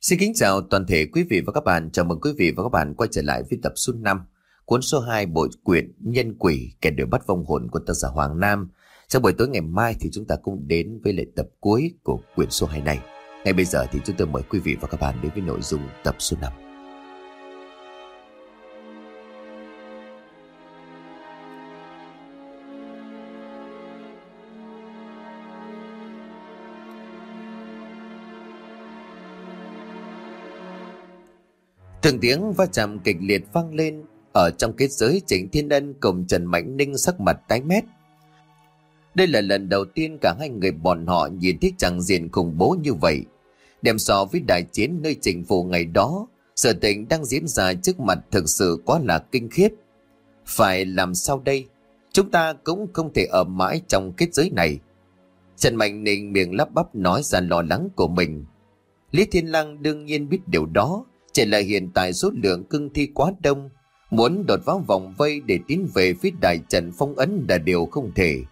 Xin kính chào toàn thể quý vị và các bạn. Chào mừng quý vị và các bạn quay trở lại với tập số 5, cuốn số 2 bộ quyển Nhân quỷ kẻ đuổi bắt vong hồn của tác giả Hoàng Nam. Trong buổi tối ngày mai thì chúng ta cũng đến với lệ tập cuối của quyển số 2 này. Ngay bây giờ thì chúng tôi mời quý vị và các bạn đến với nội dung tập số 5. Từng tiếng va chạm kịch liệt vang lên ở trong kết giới Trịnh Thiên Ân cùng Trần Mạnh Ninh sắc mặt tái mét. Đây là lần đầu tiên cả hai người bọn họ nhìn thấy chẳng diện khủng bố như vậy. Đem so với đại chiến nơi chính phủ ngày đó, sự tình đang diễn ra trước mặt thực sự quá là kinh khiếp. Phải làm sao đây? Chúng ta cũng không thể ở mãi trong kết giới này. Trần Mạnh Ninh miệng lắp bắp nói ra lo lắng của mình. Lý Thiên Lăng đương nhiên biết điều đó, chỉ là hiện tại số lượng cưng thi quá đông, muốn đột vào vòng vây để tiến về phía đại trận phong ấn là điều không thể.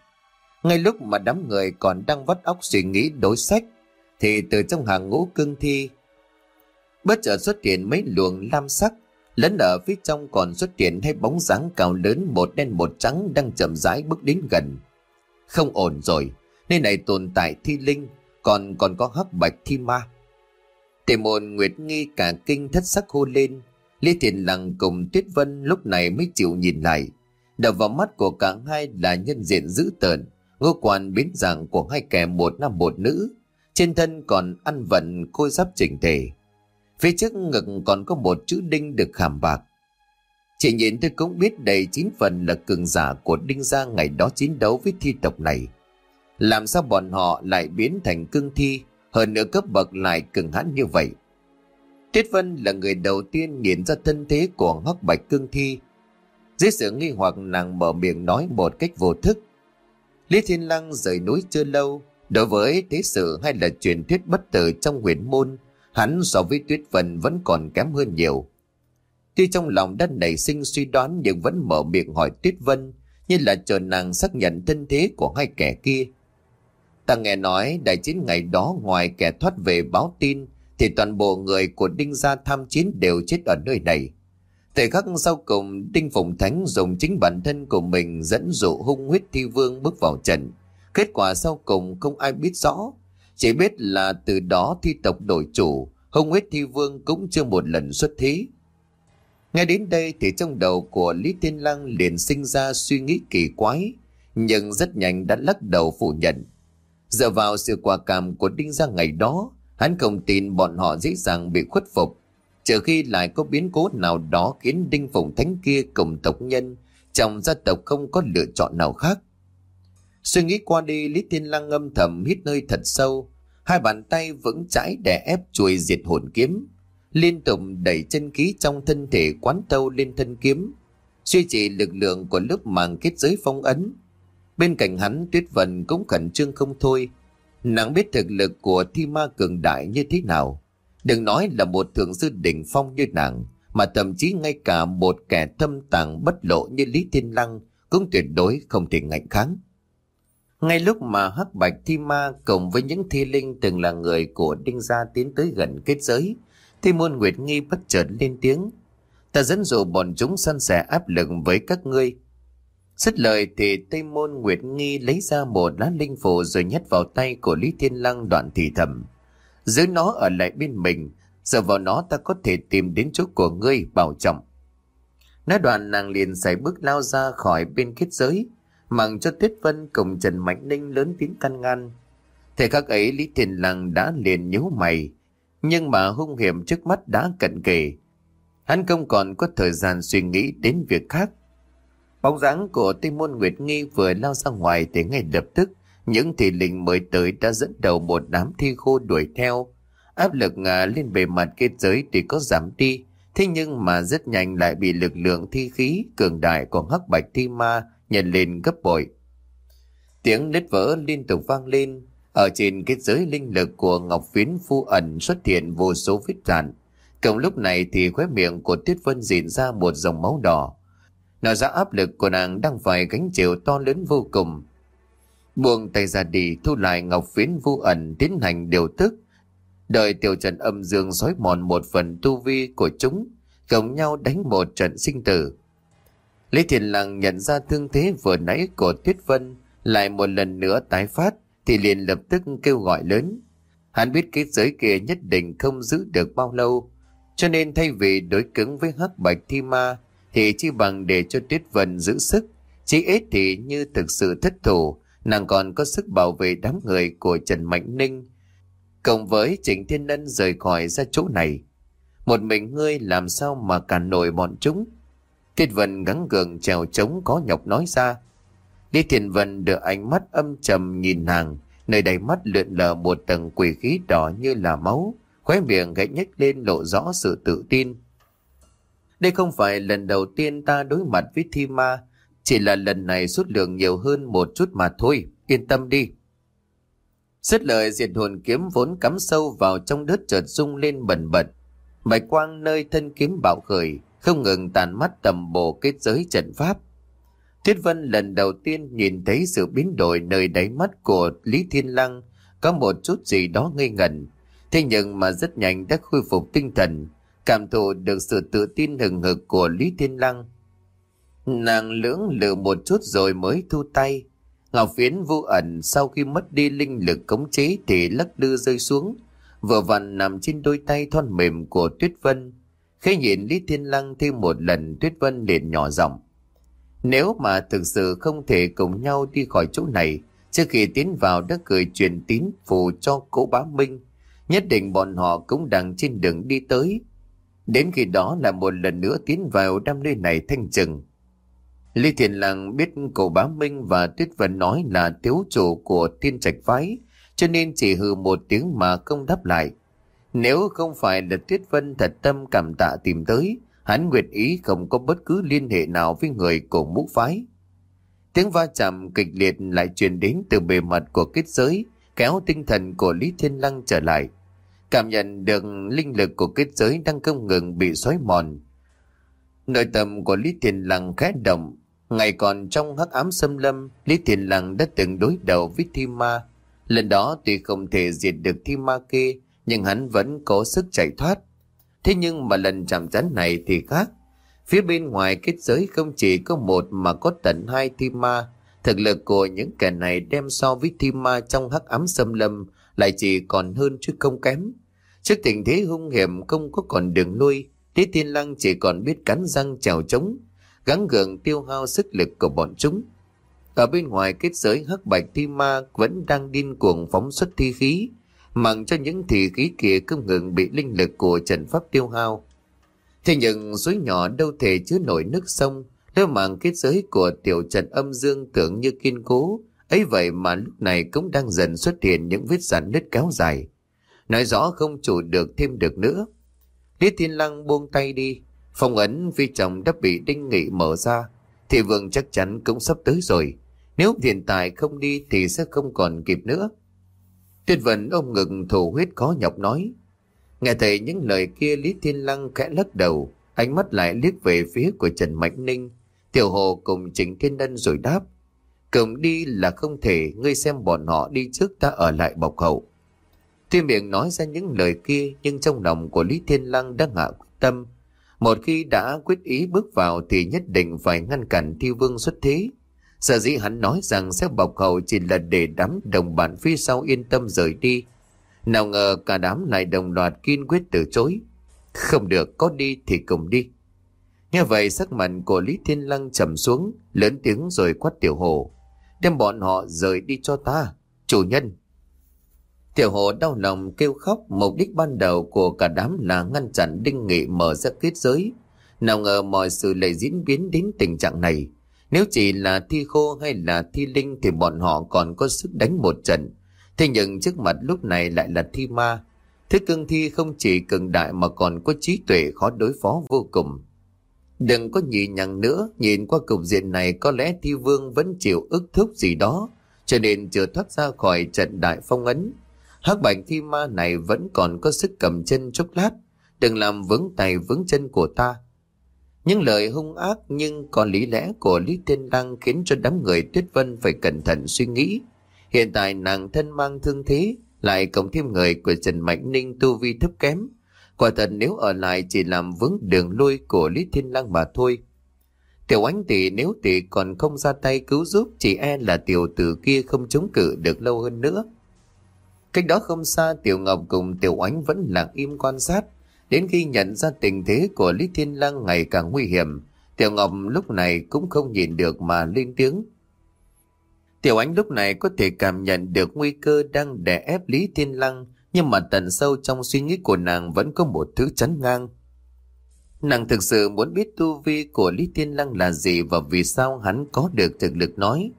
Ngay lúc mà đám người còn đang vắt óc suy nghĩ đối sách, thì từ trong hàng ngũ cưng thi, bất chợt xuất hiện mấy luồng lam sắc, lẫn ở phía trong còn xuất hiện hai bóng dáng cao lớn một đen một trắng đang chậm rãi bước đến gần. Không ổn rồi, nơi này tồn tại thi linh, còn còn có hắc bạch thi ma. Tề môn Nguyệt Nghi cả kinh thất sắc hô lên. Lý Thiền Lăng cùng Tuyết Vân lúc này mới chịu nhìn lại. Đập vào mắt của cả hai là nhân diện dữ tợn, ngô quan biến dạng của hai kẻ một nam một nữ. Trên thân còn ăn vận khôi giáp chỉnh thể. Phía trước ngực còn có một chữ đinh được khảm bạc. Chỉ nhìn tôi cũng biết đầy chín phần là cường giả của Đinh Gia ngày đó chiến đấu với thi tộc này. Làm sao bọn họ lại biến thành cương thi hơn nữa cấp bậc lại cứng hãn như vậy. Tiết Vân là người đầu tiên nhìn ra thân thế của hắc bạch cương thi. Dưới sự nghi hoặc nàng mở miệng nói một cách vô thức. Lý Thiên Lăng rời núi chưa lâu, đối với thế sự hay là truyền thuyết bất tử trong huyền môn, hắn so với Tuyết Vân vẫn còn kém hơn nhiều. Tuy trong lòng đã nảy sinh suy đoán nhưng vẫn mở miệng hỏi Tuyết Vân, như là chờ nàng xác nhận thân thế của hai kẻ kia. Ta nghe nói đại chiến ngày đó ngoài kẻ thoát về báo tin thì toàn bộ người của Đinh Gia tham chiến đều chết ở nơi này. Thời khắc sau cùng Đinh Phụng Thánh dùng chính bản thân của mình dẫn dụ hung huyết thi vương bước vào trận. Kết quả sau cùng không ai biết rõ. Chỉ biết là từ đó thi tộc đổi chủ, hung huyết thi vương cũng chưa một lần xuất thí. Nghe đến đây thì trong đầu của Lý Thiên Lăng liền sinh ra suy nghĩ kỳ quái, nhưng rất nhanh đã lắc đầu phủ nhận. Dựa vào sự quả cảm của Đinh giang ngày đó, hắn không tin bọn họ dễ dàng bị khuất phục. Trừ khi lại có biến cố nào đó khiến Đinh Phùng Thánh kia cùng tộc nhân trong gia tộc không có lựa chọn nào khác. Suy nghĩ qua đi, Lý Thiên Lăng âm thầm hít nơi thật sâu, hai bàn tay vững chãi đè ép chuôi diệt hồn kiếm, liên tục đẩy chân khí trong thân thể quán tâu lên thân kiếm, suy trì lực lượng của lớp màng kết giới phong ấn, Bên cạnh hắn Tuyết Vân cũng khẩn trương không thôi. Nàng biết thực lực của thi ma cường đại như thế nào. Đừng nói là một thượng sư đỉnh phong như nàng, mà thậm chí ngay cả một kẻ thâm tàng bất lộ như Lý Thiên Lăng cũng tuyệt đối không thể ngạnh kháng. Ngay lúc mà Hắc Bạch Thi Ma cùng với những thi linh từng là người của Đinh Gia tiến tới gần kết giới, thì môn Nguyệt Nghi bất chợt lên tiếng. Ta dẫn dụ bọn chúng săn sẻ áp lực với các ngươi, Dứt lời thì Tây Môn Nguyệt Nghi lấy ra một lá linh phù rồi nhét vào tay của Lý Thiên Lăng đoạn thì thầm. Giữ nó ở lại bên mình, giờ vào nó ta có thể tìm đến chỗ của ngươi bảo trọng. Nói đoạn nàng liền xảy bước lao ra khỏi bên kết giới, mặng cho Tuyết Vân cùng Trần Mạnh Ninh lớn tiếng căn ngăn. Thời khắc ấy Lý Thiên Lăng đã liền nhíu mày, nhưng mà hung hiểm trước mắt đã cận kề. Hắn không còn có thời gian suy nghĩ đến việc khác, Bóng dáng của Tây Môn Nguyệt Nghi vừa lao ra ngoài thì ngay lập tức những thị linh mới tới đã dẫn đầu một đám thi khô đuổi theo. Áp lực à, lên bề mặt kết giới thì có giảm đi, thế nhưng mà rất nhanh lại bị lực lượng thi khí cường đại của hắc bạch thi ma nhận lên gấp bội. Tiếng nứt vỡ liên tục vang lên, ở trên kết giới linh lực của Ngọc Phiến phu ẩn xuất hiện vô số vết rạn. Cộng lúc này thì khóe miệng của Tuyết Vân dịn ra một dòng máu đỏ. Nó ra áp lực của nàng đang phải gánh chịu to lớn vô cùng. Buông tay ra đi thu lại ngọc phiến vô ẩn tiến hành điều tức. Đợi tiểu trần âm dương xói mòn một phần tu vi của chúng, gồng nhau đánh một trận sinh tử. Lý Thiền Lăng nhận ra thương thế vừa nãy của Tuyết Vân lại một lần nữa tái phát thì liền lập tức kêu gọi lớn. Hắn biết cái giới kia nhất định không giữ được bao lâu, cho nên thay vì đối cứng với hắc bạch thi ma thì chi bằng để cho Tuyết Vân giữ sức, chỉ ít thì như thực sự thất thủ, nàng còn có sức bảo vệ đám người của Trần Mạnh Ninh. Cộng với Trịnh Thiên Ân rời khỏi ra chỗ này. Một mình ngươi làm sao mà cản nổi bọn chúng? Tuyết Vân gắng gượng trèo trống có nhọc nói ra. Lý Thiền Vân được ánh mắt âm trầm nhìn nàng, nơi đầy mắt lượn lờ một tầng quỷ khí đỏ như là máu, khóe miệng gãy nhếch lên lộ rõ sự tự tin. Đây không phải lần đầu tiên ta đối mặt với thi ma, chỉ là lần này xuất lượng nhiều hơn một chút mà thôi, yên tâm đi. Rất lời diệt hồn kiếm vốn cắm sâu vào trong đất chợt rung lên bẩn bật. Bạch quang nơi thân kiếm bạo khởi, không ngừng tàn mắt tầm bổ kết giới trận pháp. Thiết Vân lần đầu tiên nhìn thấy sự biến đổi nơi đáy mắt của Lý Thiên Lăng có một chút gì đó ngây ngẩn. Thế nhưng mà rất nhanh đã khôi phục tinh thần, cảm thụ được sự tự tin hừng hực của Lý Thiên Lăng. Nàng lưỡng lự một chút rồi mới thu tay. Ngọc phiến vô ẩn sau khi mất đi linh lực cống chế thì lắc lư rơi xuống, vừa vặn nằm trên đôi tay thon mềm của Tuyết Vân. Khi nhìn Lý Thiên Lăng thêm một lần Tuyết Vân liền nhỏ giọng Nếu mà thực sự không thể cùng nhau đi khỏi chỗ này, trước khi tiến vào đã gửi truyền tín phù cho cố bá Minh, nhất định bọn họ cũng đang trên đường đi tới. Đến khi đó là một lần nữa tiến vào đam nơi này thanh trừng. Lý Thiền Lăng biết cổ bá Minh và Tuyết Vân nói là thiếu chủ của thiên trạch phái, cho nên chỉ hừ một tiếng mà không đáp lại. Nếu không phải là Tuyết Vân thật tâm cảm tạ tìm tới, hắn nguyện ý không có bất cứ liên hệ nào với người của mũ phái. Tiếng va chạm kịch liệt lại truyền đến từ bề mặt của kết giới, kéo tinh thần của Lý Thiên Lăng trở lại. Cảm nhận được linh lực của kết giới đang không ngừng bị xói mòn. Nội tâm của Lý Thiền Lăng khẽ động, ngày còn trong hắc ám xâm lâm, Lý Thiền Lăng đã từng đối đầu với Thi Ma. Lần đó tuy không thể diệt được Thi Ma kia, nhưng hắn vẫn có sức chạy thoát. Thế nhưng mà lần chạm trán này thì khác. Phía bên ngoài kết giới không chỉ có một mà có tận hai thi ma. Thực lực của những kẻ này đem so với thi ma trong hắc ám xâm lâm lại chỉ còn hơn chứ không kém. Trước tình thế hung hiểm không có còn đường lui, Lý Thiên Lăng chỉ còn biết cắn răng trèo trống, gắng gượng tiêu hao sức lực của bọn chúng. Ở bên ngoài kết giới hắc bạch thi ma vẫn đang điên cuồng phóng xuất thi khí, mặc cho những thị khí kia không ngừng bị linh lực của trần pháp tiêu hao. Thế nhưng suối nhỏ đâu thể chứa nổi nước sông, nếu mảng kết giới của tiểu trần âm dương tưởng như kiên cố, ấy vậy mà lúc này cũng đang dần xuất hiện những vết rạn nứt kéo dài. Nói rõ không chủ được thêm được nữa. Lý Thiên Lăng buông tay đi, phong ấn phi chồng đã bị đinh nghị mở ra, thì vương chắc chắn cũng sắp tới rồi. Nếu hiện tại không đi thì sẽ không còn kịp nữa. Tuyết Vân ôm ngực thổ huyết khó nhọc nói. Nghe thấy những lời kia Lý Thiên Lăng khẽ lắc đầu, ánh mắt lại liếc về phía của Trần Mạnh Ninh. Tiểu Hồ cùng Trịnh Thiên Ân rồi đáp. Cùng đi là không thể, ngươi xem bọn họ đi trước ta ở lại bọc hậu. Tuy miệng nói ra những lời kia nhưng trong lòng của Lý Thiên Lăng đã hạ quyết tâm. Một khi đã quyết ý bước vào thì nhất định phải ngăn cản Thi Vương xuất thế. Sở dĩ hắn nói rằng sẽ bọc hậu chỉ là để đám đồng bạn phía sau yên tâm rời đi. Nào ngờ cả đám lại đồng loạt kiên quyết từ chối. Không được, có đi thì cùng đi. Nghe vậy sắc mặt của Lý Thiên Lăng trầm xuống, lớn tiếng rồi quát tiểu hồ. Đem bọn họ rời đi cho ta, chủ nhân. Tiểu hồ đau lòng kêu khóc, mục đích ban đầu của cả đám là ngăn chặn Đinh Nghị mở ra kết giới. Nào ngờ mọi sự lại diễn biến đến tình trạng này. Nếu chỉ là thi khô hay là thi linh thì bọn họ còn có sức đánh một trận. Thế nhưng trước mặt lúc này lại là thi ma. Thế cương thi không chỉ cường đại mà còn có trí tuệ khó đối phó vô cùng. Đừng có nhìn nhằng nữa, nhìn qua cục diện này có lẽ thi vương vẫn chịu ức thúc gì đó, cho nên chưa thoát ra khỏi trận đại phong ấn. hắc bạch thi ma này vẫn còn có sức cầm chân chốc lát, đừng làm vướng tay vướng chân của ta. Những lời hung ác nhưng còn lý lẽ của Lý Tiên Đăng khiến cho đám người Tuyết Vân phải cẩn thận suy nghĩ. Hiện tại nàng thân mang thương thế, lại cộng thêm người của Trần Mạnh Ninh tu vi thấp kém. Quả thật nếu ở lại chỉ làm vướng đường lui của Lý Thiên Lăng mà thôi. Tiểu ánh tỷ nếu tỷ còn không ra tay cứu giúp chỉ e là tiểu tử kia không chống cự được lâu hơn nữa. Cách đó không xa Tiểu Ngọc cùng Tiểu Ánh vẫn lặng im quan sát. Đến khi nhận ra tình thế của Lý Thiên Lăng ngày càng nguy hiểm, Tiểu Ngọc lúc này cũng không nhìn được mà lên tiếng. Tiểu Ánh lúc này có thể cảm nhận được nguy cơ đang đè ép Lý Thiên Lăng, nhưng mà tận sâu trong suy nghĩ của nàng vẫn có một thứ chắn ngang. Nàng thực sự muốn biết tu vi của Lý Thiên Lăng là gì và vì sao hắn có được thực lực nói.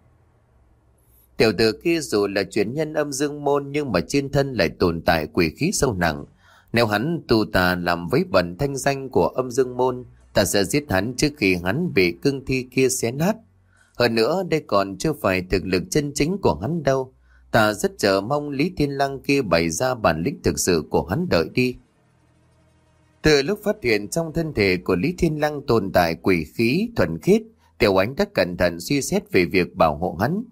Tiểu tử kia dù là chuyển nhân âm dương môn nhưng mà trên thân lại tồn tại quỷ khí sâu nặng. Nếu hắn tu tà làm vấy bẩn thanh danh của âm dương môn, ta sẽ giết hắn trước khi hắn bị cương thi kia xé nát. Hơn nữa đây còn chưa phải thực lực chân chính của hắn đâu. Ta rất chờ mong Lý Thiên Lăng kia bày ra bản lĩnh thực sự của hắn đợi đi. Từ lúc phát hiện trong thân thể của Lý Thiên Lăng tồn tại quỷ khí thuần khiết, Tiểu Ánh đã cẩn thận suy xét về việc bảo hộ hắn.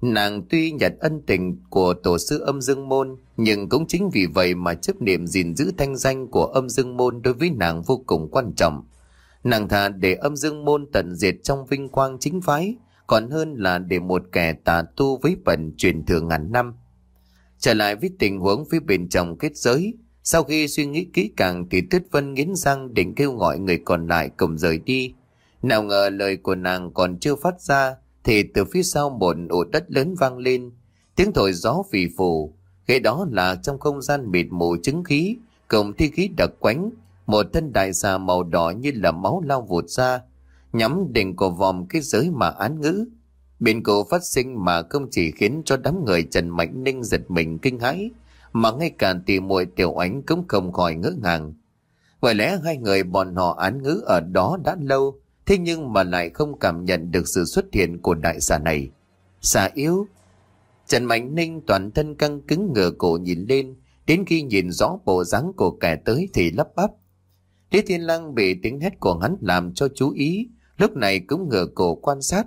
Nàng tuy nhận ân tình của tổ sư âm dương môn, nhưng cũng chính vì vậy mà chấp niệm gìn giữ thanh danh của âm dương môn đối với nàng vô cùng quan trọng. Nàng thà để âm dương môn tận diệt trong vinh quang chính phái, còn hơn là để một kẻ tà tu với bẩn truyền thừa ngàn năm. Trở lại với tình huống phía bên trong kết giới, sau khi suy nghĩ kỹ càng thì Tuyết Vân nghiến răng định kêu gọi người còn lại cùng rời đi. Nào ngờ lời của nàng còn chưa phát ra thì từ phía sau một ổ đất lớn vang lên, tiếng thổi gió phì phù, khi đó là trong không gian mịt mù chứng khí, cùng thi khí đặc quánh, một thân đại xà màu đỏ như là máu lao vụt ra, nhắm đỉnh cổ vòm cái giới mà án ngữ. Biến cổ phát sinh mà không chỉ khiến cho đám người Trần Mạnh Ninh giật mình kinh hãi, mà ngay cả tỷ muội tiểu ánh cũng không khỏi ngỡ ngàng. Bởi lẽ hai người bọn họ án ngữ ở đó đã lâu, thế nhưng mà lại không cảm nhận được sự xuất hiện của đại xà này. Xà yếu. Trần Mạnh Ninh toàn thân căng cứng ngửa cổ nhìn lên, đến khi nhìn rõ bộ dáng của kẻ tới thì lắp bắp. Lý Thiên Lăng bị tiếng hét của hắn làm cho chú ý, lúc này cũng ngửa cổ quan sát.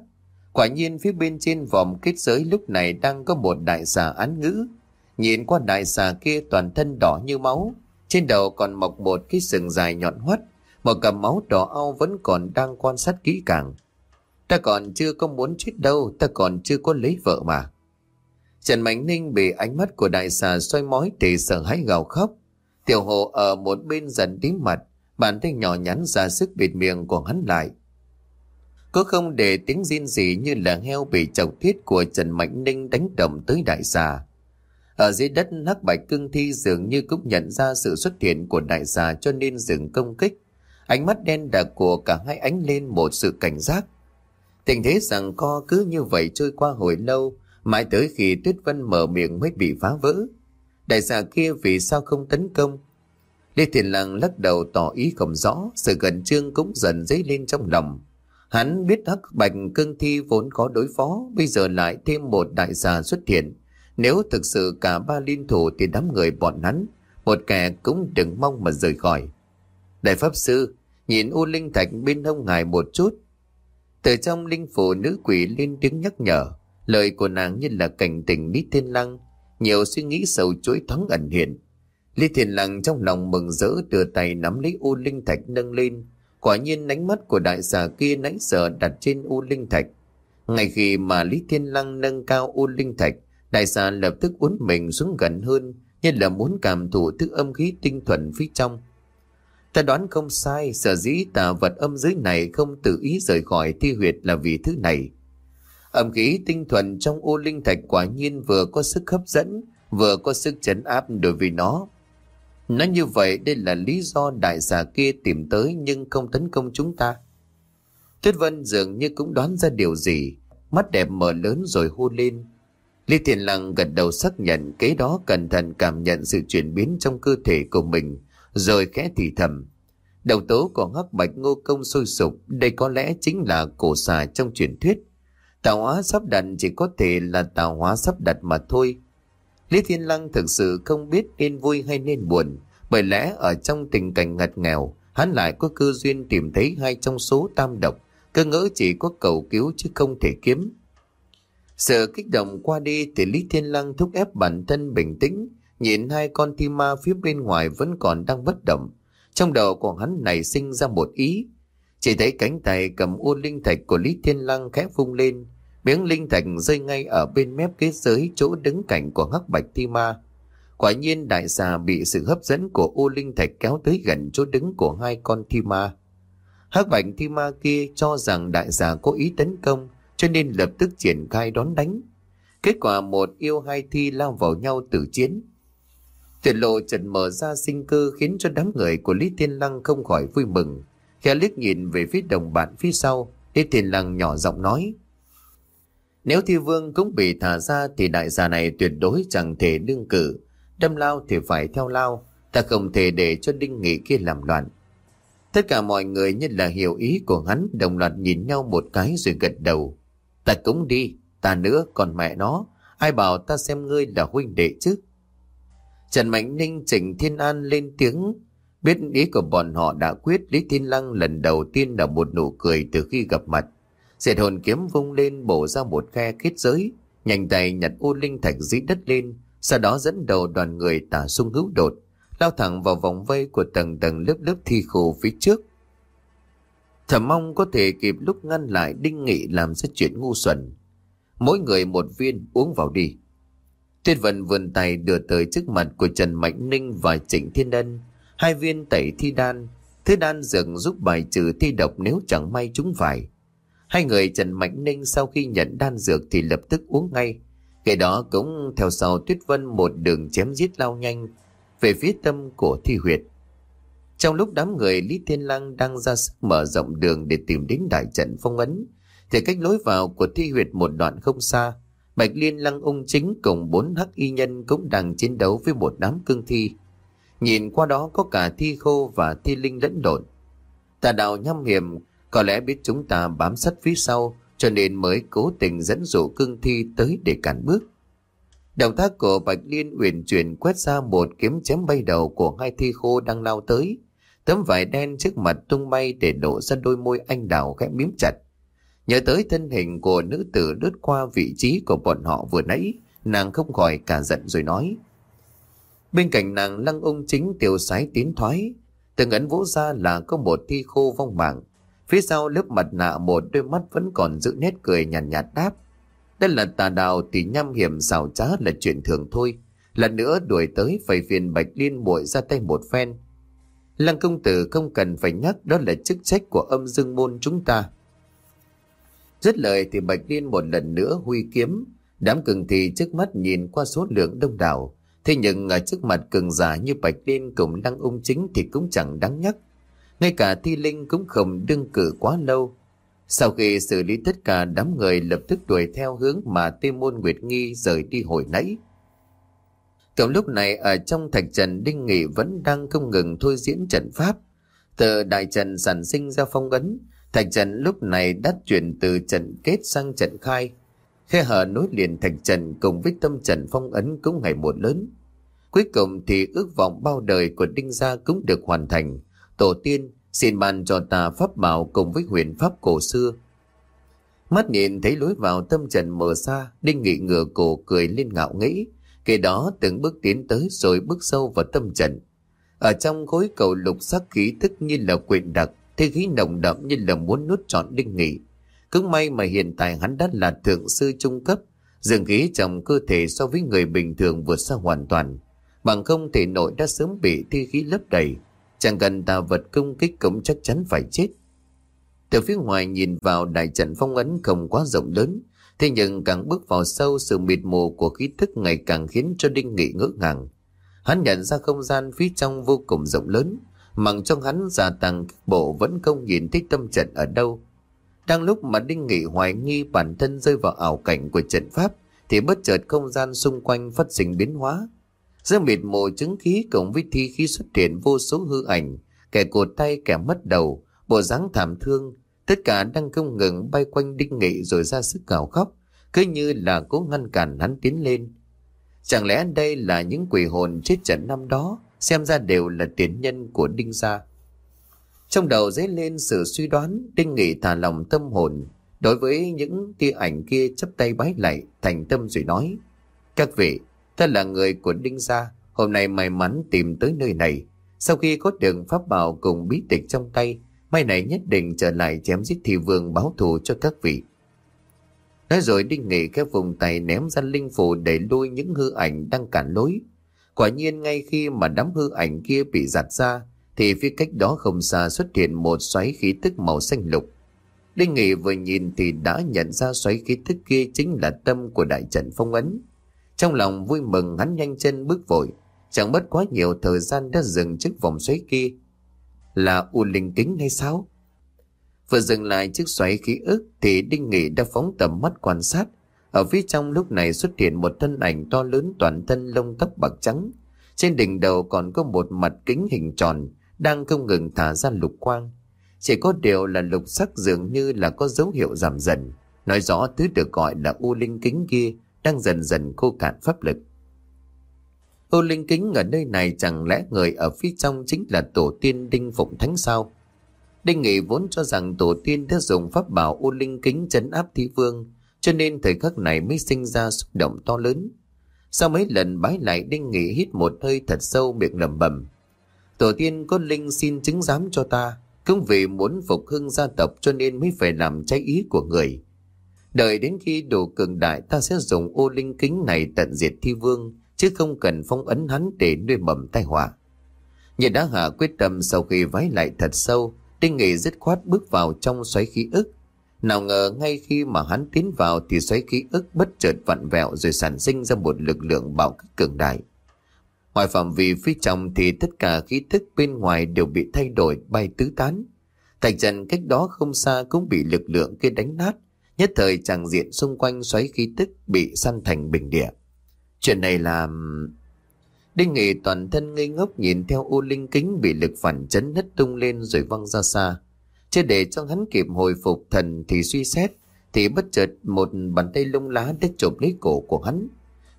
Quả nhiên phía bên trên vòng kết giới lúc này đang có một đại xà án ngữ. Nhìn qua đại xà kia toàn thân đỏ như máu, trên đầu còn mọc một cái sừng dài nhọn hoắt, một cầm máu đỏ ao vẫn còn đang quan sát kỹ càng. Ta còn chưa có muốn chết đâu, ta còn chưa có lấy vợ mà. Trần Mạnh Ninh bị ánh mắt của đại xà xoay mói thì sợ hãi gào khóc. Tiểu hồ ở một bên dần tím mặt, bàn tay nhỏ nhắn ra sức bịt miệng của hắn lại. Cô không để tiếng riêng gì như là heo bị chọc thiết của Trần Mạnh Ninh đánh động tới đại xà. Ở dưới đất hắc bạch cương thi dường như cũng nhận ra sự xuất hiện của đại xà cho nên dừng công kích. Ánh mắt đen đặc của cả hai ánh lên một sự cảnh giác. Tình thế rằng co cứ như vậy trôi qua hồi lâu, mãi tới khi Tuyết Vân mở miệng mới bị phá vỡ. Đại xà kia vì sao không tấn công? Lê Thiền Lăng lắc đầu tỏ ý không rõ, sự gần trương cũng dần dấy lên trong lòng. Hắn biết hắc bạch cương thi vốn có đối phó, bây giờ lại thêm một đại gia xuất hiện. Nếu thực sự cả ba liên thủ thì đám người bọn hắn, một kẻ cũng đừng mong mà rời khỏi. Đại Pháp Sư, nhìn U Linh Thạch bên hông ngài một chút. Từ trong linh phủ nữ quỷ lên tiếng nhắc nhở, lời của nàng như là cảnh tỉnh Lý Thiên Lăng, nhiều suy nghĩ sầu chuỗi thoáng ẩn hiện. Lý Thiên Lăng trong lòng mừng rỡ đưa tay nắm lấy U Linh Thạch nâng lên, quả nhiên ánh mắt của đại xà kia nãy giờ đặt trên U Linh Thạch. Ngay khi mà Lý Thiên Lăng nâng cao U Linh Thạch, đại xà lập tức uốn mình xuống gần hơn, như là muốn cảm thụ thứ âm khí tinh thuần phía trong. Ta đoán không sai, sở dĩ tà vật âm giới này không tự ý rời khỏi thi huyệt là vì thứ này. Âm khí tinh thuần trong ô linh thạch quả nhiên vừa có sức hấp dẫn, vừa có sức chấn áp đối với nó. Nói như vậy đây là lý do đại giả kia tìm tới nhưng không tấn công chúng ta. Tuyết Vân dường như cũng đoán ra điều gì, mắt đẹp mở lớn rồi hôn lên. Lý Thiền Lăng gật đầu xác nhận kế đó cẩn thận cảm nhận sự chuyển biến trong cơ thể của mình rồi khẽ thì thầm. Đầu tố của hắc bạch ngô công sôi sục, đây có lẽ chính là cổ xà trong truyền thuyết. Tạo hóa sắp đặt chỉ có thể là tạo hóa sắp đặt mà thôi. Lý Thiên Lăng thực sự không biết nên vui hay nên buồn, bởi lẽ ở trong tình cảnh ngặt nghèo, hắn lại có cơ duyên tìm thấy hai trong số tam độc, cơ ngỡ chỉ có cầu cứu chứ không thể kiếm. Sợ kích động qua đi thì Lý Thiên Lăng thúc ép bản thân bình tĩnh, Nhìn hai con thi ma phía bên ngoài vẫn còn đang bất động. Trong đầu của hắn này sinh ra một ý. Chỉ thấy cánh tay cầm u linh thạch của Lý Thiên Lăng khẽ vung lên. Miếng linh thạch rơi ngay ở bên mép ghế giới chỗ đứng cạnh của hắc bạch thi ma. Quả nhiên đại xà bị sự hấp dẫn của u linh thạch kéo tới gần chỗ đứng của hai con thi ma. Hắc bạch thi ma kia cho rằng đại xà có ý tấn công cho nên lập tức triển khai đón đánh. Kết quả một yêu hai thi lao vào nhau tử chiến. Tuyệt lộ trần mở ra sinh cơ khiến cho đám người của Lý Thiên Lăng không khỏi vui mừng. Khẽ liếc nhìn về phía đồng bạn phía sau, Lý Thiên Lăng nhỏ giọng nói. Nếu thi vương cũng bị thả ra thì đại gia này tuyệt đối chẳng thể đương cử. Đâm lao thì phải theo lao, ta không thể để cho đinh nghị kia làm loạn. Tất cả mọi người nhất là hiểu ý của hắn đồng loạt nhìn nhau một cái rồi gật đầu. Ta cũng đi, ta nữa còn mẹ nó, ai bảo ta xem ngươi là huynh đệ chứ. Trần Mạnh Ninh Trịnh Thiên An lên tiếng, biết ý của bọn họ đã quyết Lý Thiên Lăng lần đầu tiên là một nụ cười từ khi gặp mặt. Diệt hồn kiếm vung lên bổ ra một khe kết giới, nhanh tay nhặt u linh thạch dưới đất lên, sau đó dẫn đầu đoàn người tả sung hữu đột, lao thẳng vào vòng vây của tầng tầng lớp lớp thi khô phía trước. Thầm mong có thể kịp lúc ngăn lại Đinh Nghị làm ra chuyện ngu xuẩn. Mỗi người một viên uống vào đi. Tuyết Vận vươn tay đưa tới trước mặt của Trần Mạnh Ninh và Trịnh Thiên Đân, Hai viên tẩy thi đan. Thứ đan dường giúp bài trừ thi độc nếu chẳng may chúng phải. Hai người Trần Mạnh Ninh sau khi nhận đan dược thì lập tức uống ngay. Kể đó cũng theo sau Tuyết Vân một đường chém giết lao nhanh về phía tâm của thi huyệt. Trong lúc đám người Lý Thiên Lăng đang ra sức mở rộng đường để tìm đến đại trận phong ấn, thì cách lối vào của thi huyệt một đoạn không xa, Bạch Liên Lăng ung chính cùng bốn hắc y nhân cũng đang chiến đấu với một đám cương thi. Nhìn qua đó có cả thi khô và thi linh lẫn lộn. Tà đạo nhăm hiểm có lẽ biết chúng ta bám sát phía sau cho nên mới cố tình dẫn dụ cương thi tới để cản bước. Động tác của Bạch Liên uyển chuyển quét ra một kiếm chém bay đầu của hai thi khô đang lao tới. Tấm vải đen trước mặt tung bay để đổ ra đôi môi anh đào khẽ miếm chặt. Nhớ tới thân hình của nữ tử lướt qua vị trí của bọn họ vừa nãy, nàng không khỏi cả giận rồi nói. Bên cạnh nàng lăng ung chính tiểu sái tiến thoái, từng ấn vỗ ra là có một thi khô vong mạng. Phía sau lớp mặt nạ một đôi mắt vẫn còn giữ nét cười nhàn nhạt, nhạt đáp. Đây là tà đào thì nham hiểm xào trá là chuyện thường thôi. Lần nữa đuổi tới phải phiền Bạch Liên muội ra tay một phen. Lăng công tử không cần phải nhắc đó là chức trách của âm dương môn chúng ta. Dứt lời thì Bạch Liên một lần nữa huy kiếm. Đám cường thì trước mắt nhìn qua số lượng đông đảo. Thế nhưng ở trước mặt cường giả như Bạch Liên cùng đang ung chính thì cũng chẳng đáng nhắc. Ngay cả thi linh cũng không đương cử quá lâu. Sau khi xử lý tất cả đám người lập tức đuổi theo hướng mà Tê Môn Nguyệt Nghi rời đi hồi nãy. Trong lúc này ở trong thạch trần Đinh Nghị vẫn đang không ngừng thôi diễn trận pháp. Từ đại trần sản sinh ra phong ấn, thạch trần lúc này đã chuyển từ trận kết sang trận khai. Khe hở nối liền thạch trần cùng với tâm trần phong ấn cũng ngày một lớn. Cuối cùng thì ước vọng bao đời của Đinh Gia cũng được hoàn thành. Tổ tiên xin ban cho ta pháp bảo cùng với huyền pháp cổ xưa. Mắt nhìn thấy lối vào tâm trần mở xa, Đinh Nghị ngửa cổ cười lên ngạo nghĩ. Kể đó từng bước tiến tới rồi bước sâu vào tâm trần. Ở trong khối cầu lục sắc khí tức như là quyền đặc, thế khí nồng đậm như là muốn nuốt trọn Đinh Nghị. Cứ may mà hiện tại hắn đã là thượng sư trung cấp, dường khí trong cơ thể so với người bình thường vượt xa hoàn toàn. Bằng không thể nội đã sớm bị thi khí lấp đầy, Chẳng cần tà vật công kích cũng chắc chắn phải chết. Từ phía ngoài nhìn vào đại trận phong ấn không quá rộng lớn, thế nhưng càng bước vào sâu sự mịt mù của khí thức ngày càng khiến cho Đinh Nghị ngỡ ngàng. Hắn nhận ra không gian phía trong vô cùng rộng lớn, mặc trong hắn gia tăng bộ vẫn không nhìn thấy tâm trận ở đâu. Đang lúc mà Đinh Nghị hoài nghi bản thân rơi vào ảo cảnh của trận pháp, thì bất chợt không gian xung quanh phát sinh biến hóa. Giữa mịt mù chứng khí cộng với thi khí xuất hiện vô số hư ảnh, kẻ cột tay kẻ mất đầu, bộ dáng thảm thương, tất cả đang không ngừng bay quanh đinh nghị rồi ra sức gào khóc, cứ như là cố ngăn cản hắn tiến lên. Chẳng lẽ đây là những quỷ hồn chết trận năm đó, xem ra đều là tiền nhân của đinh gia. Trong đầu dấy lên sự suy đoán, đinh nghị thả lòng tâm hồn, đối với những tia ảnh kia chấp tay bái lại thành tâm rồi nói, các vị, Ta là người của Đinh Gia, Hôm nay may mắn tìm tới nơi này. Sau khi có được pháp bảo cùng bí tịch trong tay, mai này nhất định trở lại chém giết thị vương báo thù cho các vị. Nói rồi Đinh Nghị các vùng tay ném ra linh phủ để lui những hư ảnh đang cản lối. Quả nhiên ngay khi mà đám hư ảnh kia bị giặt ra, thì phía cách đó không xa xuất hiện một xoáy khí tức màu xanh lục. Đinh Nghị vừa nhìn thì đã nhận ra xoáy khí tức kia chính là tâm của đại trận phong ấn. Trong lòng vui mừng hắn nhanh chân bước vội, chẳng mất quá nhiều thời gian đã dừng trước vòng xoáy kia. Là U Linh Kính hay sao? Vừa dừng lại chiếc xoáy khí ức thì Đinh Nghị đã phóng tầm mắt quan sát. Ở phía trong lúc này xuất hiện một thân ảnh to lớn toàn thân lông tóc bạc trắng. Trên đỉnh đầu còn có một mặt kính hình tròn đang không ngừng thả ra lục quang. Chỉ có điều là lục sắc dường như là có dấu hiệu giảm dần. Nói rõ thứ được gọi là u linh kính kia đang dần dần khô cạn pháp lực. Ô linh kính ở nơi này chẳng lẽ người ở phía trong chính là tổ tiên Đinh Phụng Thánh sao? Đinh Nghị vốn cho rằng tổ tiên đã dùng pháp bảo ô linh kính chấn áp thi vương, cho nên thời khắc này mới sinh ra xúc động to lớn. Sau mấy lần bái lại Đinh Nghị hít một hơi thật sâu miệng lẩm bẩm. Tổ tiên có linh xin chứng giám cho ta, cũng vì muốn phục hưng gia tộc cho nên mới phải làm trái ý của người. Đợi đến khi đủ cường đại ta sẽ dùng ô linh kính này tận diệt thi vương, chứ không cần phong ấn hắn để nuôi mầm tai họa. Nhật đã hạ quyết tâm sau khi vái lại thật sâu, Tinh Nghị dứt khoát bước vào trong xoáy khí ức. Nào ngờ ngay khi mà hắn tiến vào thì xoáy khí ức bất chợt vặn vẹo rồi sản sinh ra một lực lượng bảo kích cường đại. Ngoài phạm vi phía trong thì tất cả khí thức bên ngoài đều bị thay đổi bay tứ tán. Thành trận cách đó không xa cũng bị lực lượng kia đánh nát. Nhất thời tràng diện xung quanh xoáy khí tức bị săn thành bình địa. Chuyện này là... Đinh Nghị toàn thân ngây ngốc nhìn theo ô linh kính bị lực phản chấn hất tung lên rồi văng ra xa. Chưa để cho hắn kịp hồi phục thần thì suy xét, thì bất chợt một bàn tay lông lá đã chộp lấy cổ của hắn.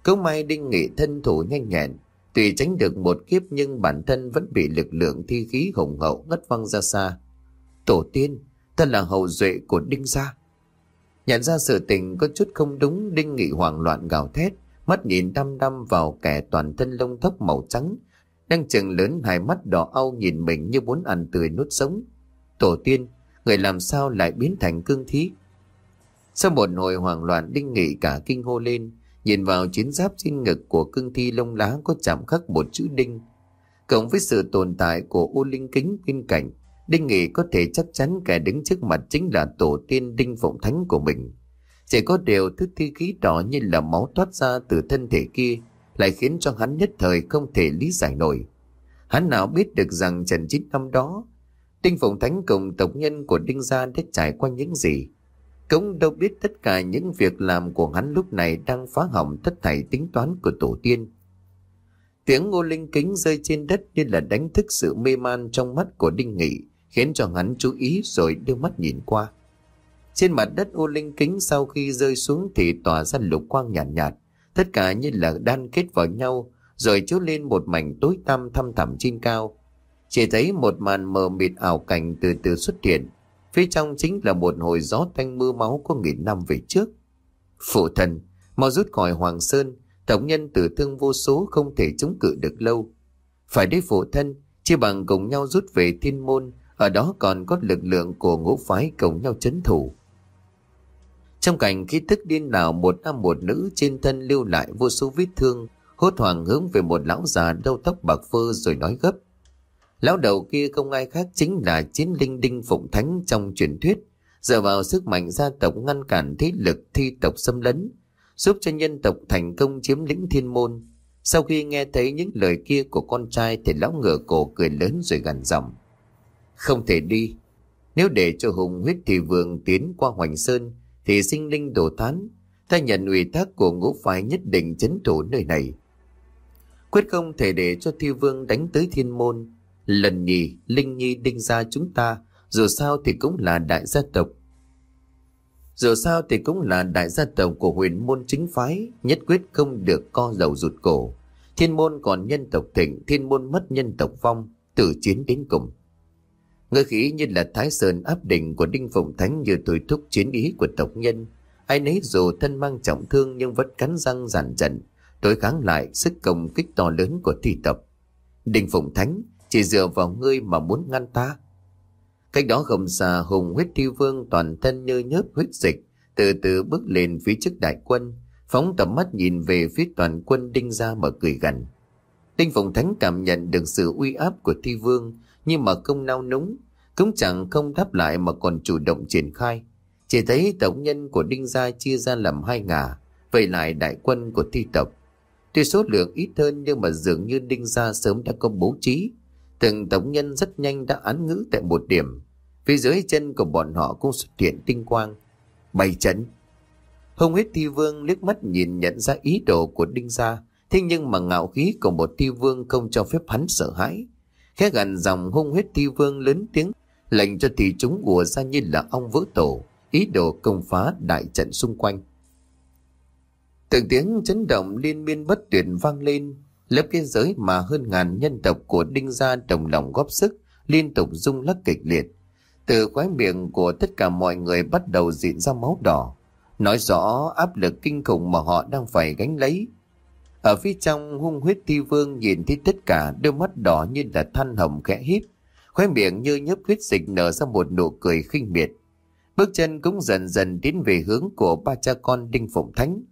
Cứ may Đinh Nghị thân thủ nhanh nhẹn, Tuy tránh được một kiếp nhưng bản thân vẫn bị lực lượng thi khí hùng hậu ngất văng ra xa. Tổ tiên, ta là hậu duệ của Đinh Gia. Nhận ra sự tình có chút không đúng, Đinh Nghị hoảng loạn gào thét, mắt nhìn đăm đăm vào kẻ toàn thân lông thấp màu trắng, đang chừng lớn hai mắt đỏ au nhìn mình như muốn ăn tươi nuốt sống. Tổ tiên, người làm sao lại biến thành cương thí? Sau một hồi hoảng loạn Đinh Nghị cả kinh hô lên, Nhìn vào chiến giáp trên ngực của cương thi lông lá có chạm khắc một chữ đinh. Cộng với sự tồn tại của u linh kính bên cạnh, Đinh Nghị có thể chắc chắn kẻ đứng trước mặt chính là tổ tiên Đinh Phụng Thánh của mình. Chỉ có điều thứ thi khí đỏ như là máu thoát ra từ thân thể kia lại khiến cho hắn nhất thời không thể lý giải nổi. Hắn nào biết được rằng trần chín năm đó, Đinh Phụng Thánh cùng tộc nhân của Đinh Gia đã trải qua những gì. Cũng đâu biết tất cả những việc làm của hắn lúc này đang phá hỏng tất thảy tính toán của tổ tiên. Tiếng ngô linh kính rơi trên đất như là đánh thức sự mê man trong mắt của Đinh Nghị, khiến cho hắn chú ý rồi đưa mắt nhìn qua. Trên mặt đất ô linh kính sau khi rơi xuống thì tỏa ra lục quang nhạt, nhạt, tất cả như là đan kết vào nhau, rồi chiếu lên một mảnh tối tăm thăm thẳm trên cao. Chỉ thấy một màn mờ mịt ảo cảnh từ từ xuất hiện, Phía trong chính là một hồi gió thanh mưa máu của nghìn năm về trước. Phụ thần, mau rút khỏi Hoàng Sơn, tổng nhân tử thương vô số không thể chống cự được lâu. Phải đi phụ thân, chia bằng cùng nhau rút về thiên môn, ở đó còn có lực lượng của ngũ phái cùng nhau chấn thủ. Trong cảnh khí thức điên đảo một nam một nữ trên thân lưu lại vô số vết thương, hốt hoảng hướng về một lão già đầu tóc bạc phơ rồi nói gấp. Lão đầu kia không ai khác chính là chiến linh đinh phụng thánh trong truyền thuyết, dựa vào sức mạnh gia tộc ngăn cản thế lực thi tộc xâm lấn, giúp cho nhân tộc thành công chiếm lĩnh thiên môn. Sau khi nghe thấy những lời kia của con trai thì lão ngửa cổ cười lớn rồi gằn giọng. Không thể đi. Nếu để cho hùng huyết thì vượng tiến qua Hoành Sơn thì sinh linh đổ thán. Ta nhận ủy thác của ngũ phái nhất định chấn thủ nơi này. Quyết không thể để cho thi vương đánh tới thiên môn Lần nhì, Linh Nhi đinh ra chúng ta, dù sao thì cũng là đại gia tộc. Dù sao thì cũng là đại gia tộc của huyền môn chính phái, nhất quyết không được co dầu rụt cổ. Thiên môn còn nhân tộc thịnh, thiên môn mất nhân tộc vong, tử chiến đến cùng. Ngư khí như là thái sơn áp đỉnh của Đinh Phụng Thánh như tuổi thúc chiến ý của tộc nhân. Ai nấy dù thân mang trọng thương nhưng vẫn cắn răng giản trận, đối kháng lại sức công kích to lớn của thi tập. Đinh Phụng Thánh chỉ dựa vào ngươi mà muốn ngăn ta. Cách đó không xa hùng huyết thi vương toàn thân như nhớp huyết dịch, từ từ bước lên phía trước đại quân, phóng tầm mắt nhìn về phía toàn quân đinh ra mà cười gần. Đinh Phụng Thánh cảm nhận được sự uy áp của thi vương, nhưng mà không nao núng, cũng chẳng không đáp lại mà còn chủ động triển khai. Chỉ thấy tổng nhân của Đinh Gia chia ra làm hai ngả, vậy lại đại quân của thi tộc. Tuy số lượng ít hơn nhưng mà dường như Đinh Gia sớm đã có bố trí. Từng tổng nhân rất nhanh đã án ngữ tại một điểm. Phía dưới chân của bọn họ cũng xuất hiện tinh quang. Bày chấn. Hồng huyết thi vương liếc mắt nhìn nhận ra ý đồ của Đinh Gia. Thế nhưng mà ngạo khí của một thi vương không cho phép hắn sợ hãi. Khẽ gần dòng hung huyết thi vương lớn tiếng lệnh cho thị chúng ùa ra như là ong vỡ tổ, ý đồ công phá đại trận xung quanh. Từng tiếng chấn động liên miên bất tuyệt vang lên, lớp biên giới mà hơn ngàn nhân tộc của Đinh Gia đồng lòng góp sức, liên tục rung lắc kịch liệt. Từ khóe miệng của tất cả mọi người bắt đầu diễn ra máu đỏ, nói rõ áp lực kinh khủng mà họ đang phải gánh lấy. Ở phía trong hung huyết thi vương nhìn thấy tất cả đôi mắt đỏ như là than hồng khẽ hít. khóe miệng như nhấp huyết dịch nở ra một nụ cười khinh miệt. Bước chân cũng dần dần tiến về hướng của ba cha con Đinh Phụng Thánh.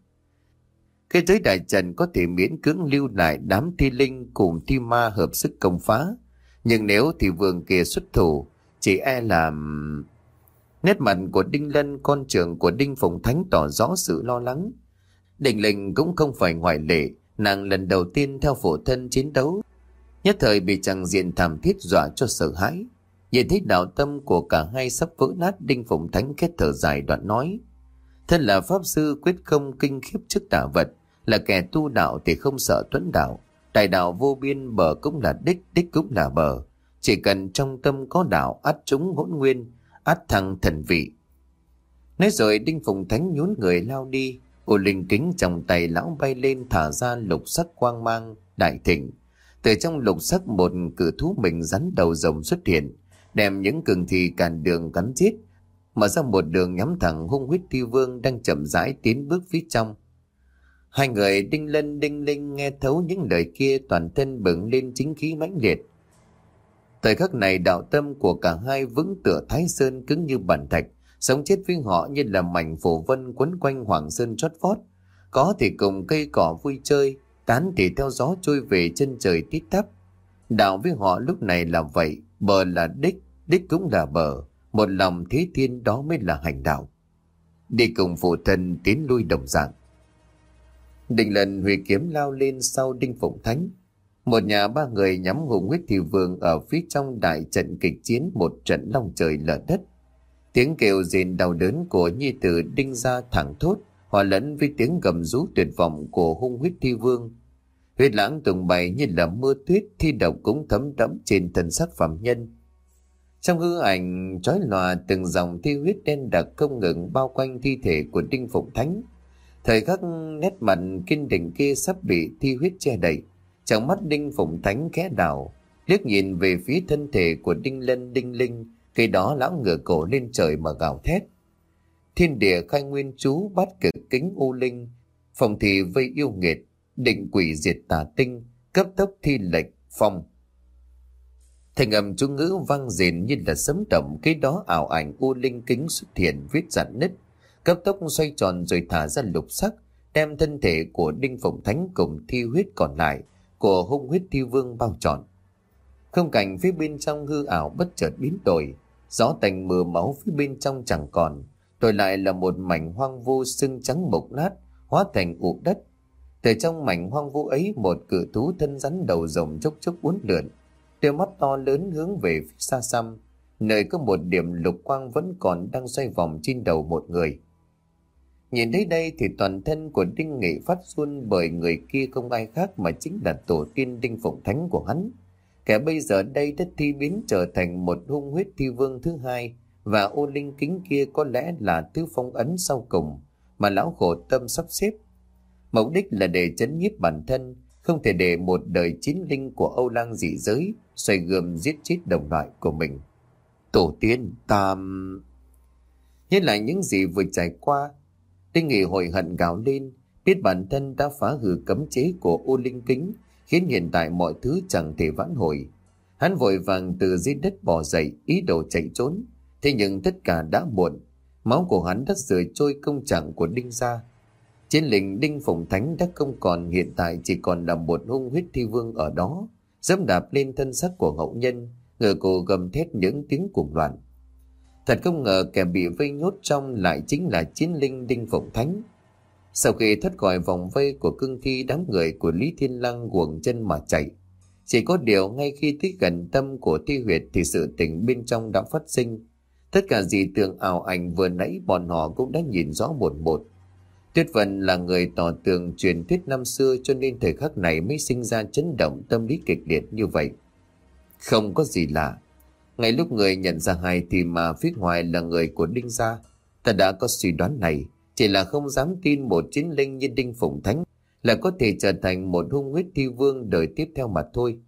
Khi tới đại trần có thể miễn cưỡng lưu lại đám thi linh cùng thi ma hợp sức công phá. Nhưng nếu thì vương kia xuất thủ, chỉ e là... Nét mặt của Đinh Lân, con trưởng của Đinh Phụng Thánh tỏ rõ sự lo lắng. Đình Linh cũng không phải ngoại lệ, nàng lần đầu tiên theo phổ thân chiến đấu. Nhất thời bị chàng diện thảm thiết dọa cho sợ hãi. Nhìn thấy đạo tâm của cả hai sắp vỡ nát Đinh Phụng Thánh kết thở dài đoạn nói. Thân là Pháp Sư quyết không kinh khiếp trước tả vật, là kẻ tu đạo thì không sợ tuấn đạo. Đại đạo vô biên bờ cũng là đích, đích cũng là bờ. Chỉ cần trong tâm có đạo át chúng hỗn nguyên, át thăng thần vị. Nói rồi Đinh Phụng Thánh nhún người lao đi, ô linh kính trong tay lão bay lên thả ra lục sắc quang mang, đại thịnh. Từ trong lục sắc một cử thú mình rắn đầu rồng xuất hiện, đem những cường thi cản đường cắn chết mở ra một đường nhắm thẳng hung huyết thi vương đang chậm rãi tiến bước phía trong. Hai người đinh lân đinh linh nghe thấu những lời kia toàn thân bừng lên chính khí mãnh liệt. Thời khắc này đạo tâm của cả hai vững tựa thái sơn cứng như bản thạch, sống chết với họ như là mảnh phổ vân quấn quanh hoàng sơn chót vót. Có thì cùng cây cỏ vui chơi, tán thì theo gió trôi về chân trời tít tắp. Đạo với họ lúc này là vậy, bờ là đích, đích cũng là bờ, một lòng thế thiên đó mới là hành đạo. Đi cùng phụ thân tiến lui đồng dạng. Định lần huy kiếm lao lên sau đinh phụng thánh. Một nhà ba người nhắm hùng huyết thị vương ở phía trong đại trận kịch chiến một trận long trời lở đất. Tiếng kêu rền đau đớn của nhi tử đinh ra thẳng thốt, hòa lẫn với tiếng gầm rú tuyệt vọng của hung huyết thi vương. Huyết lãng tùng bày như là mưa tuyết thi độc cũng thấm đẫm trên thân sắc phạm nhân. Trong hư ảnh trói lòa từng dòng thi huyết đen đặc không ngừng bao quanh thi thể của Đinh Phụng Thánh. Thời khắc nét mặt kinh đỉnh kia sắp bị thi huyết che đậy. Trong mắt Đinh Phụng Thánh khẽ đảo, liếc nhìn về phía thân thể của Đinh Lân Đinh Linh, khi đó lão ngửa cổ lên trời mà gào thét. Thiên địa khai nguyên chú bát cực kính u linh, phòng thị vây yêu nghiệt, định quỷ diệt tà tinh, cấp tốc thi lệnh, phong. Thành âm chú ngữ vang rền như là sấm động, Khi đó ảo ảnh u linh kính xuất hiện viết dạn nứt, cấp tốc xoay tròn rồi thả ra lục sắc, đem thân thể của Đinh Phổng Thánh cùng thi huyết còn lại của hung huyết thi vương bao trọn. Không cảnh phía bên trong hư ảo bất chợt biến đổi, gió tành mưa máu phía bên trong chẳng còn, rồi lại là một mảnh hoang vu sưng trắng mộc nát, hóa thành ụ đất. Từ trong mảnh hoang vu ấy một cự thú thân rắn đầu rồng chốc chốc uốn lượn, đôi mắt to lớn hướng về phía xa xăm, nơi có một điểm lục quang vẫn còn đang xoay vòng trên đầu một người. Nhìn thấy đây thì toàn thân của Đinh Nghị phát run bởi người kia không ai khác mà chính là tổ tiên Đinh Phụng Thánh của hắn. Kẻ bây giờ đây đã thi biến trở thành một hung huyết thi vương thứ hai và ô linh kính kia có lẽ là thứ phong ấn sau cùng mà lão khổ tâm sắp xếp. Mục đích là để chấn nhiếp bản thân, không thể để một đời chín linh của Âu Lang dị giới xoay gươm giết chết đồng loại của mình. Tổ tiên, tam... nhất lại những gì vừa trải qua, Đinh Nghị hồi hận gào lên, biết bản thân đã phá hử cấm chế của ô Linh Kính, khiến hiện tại mọi thứ chẳng thể vãn hồi. Hắn vội vàng từ dưới đất bò dậy, ý đồ chạy trốn. Thế nhưng tất cả đã muộn, máu của hắn đã rửa trôi công trạng của Đinh Gia. Chiến lĩnh Đinh phùng Thánh đã không còn hiện tại chỉ còn là một hung huyết thi vương ở đó, dẫm đạp lên thân xác của hậu nhân, ngờ cổ gầm thét những tiếng cuồng loạn. Thật không ngờ kẻ bị vây nhốt trong lại chính là chiến linh Đinh phùng Thánh. Sau khi thoát khỏi vòng vây của cương thi đám người của Lý Thiên Lăng quần chân mà chạy. Chỉ có điều ngay khi tới gần tâm của thi huyệt thì sự tỉnh bên trong đã phát sinh. Tất cả dị tượng ảo ảnh vừa nãy bọn họ cũng đã nhìn rõ một một. Tuyết Vân là người tỏ tường truyền thuyết năm xưa cho nên thời khắc này mới sinh ra chấn động tâm lý kịch liệt như vậy. Không có gì lạ. Ngay lúc người nhận ra hai thì mà phía ngoài là người của Đinh Gia. Ta đã có suy đoán này, chỉ là không dám tin một chiến linh như Đinh Phụng Thánh là có thể trở thành một hung huyết thi vương đời tiếp theo mà thôi.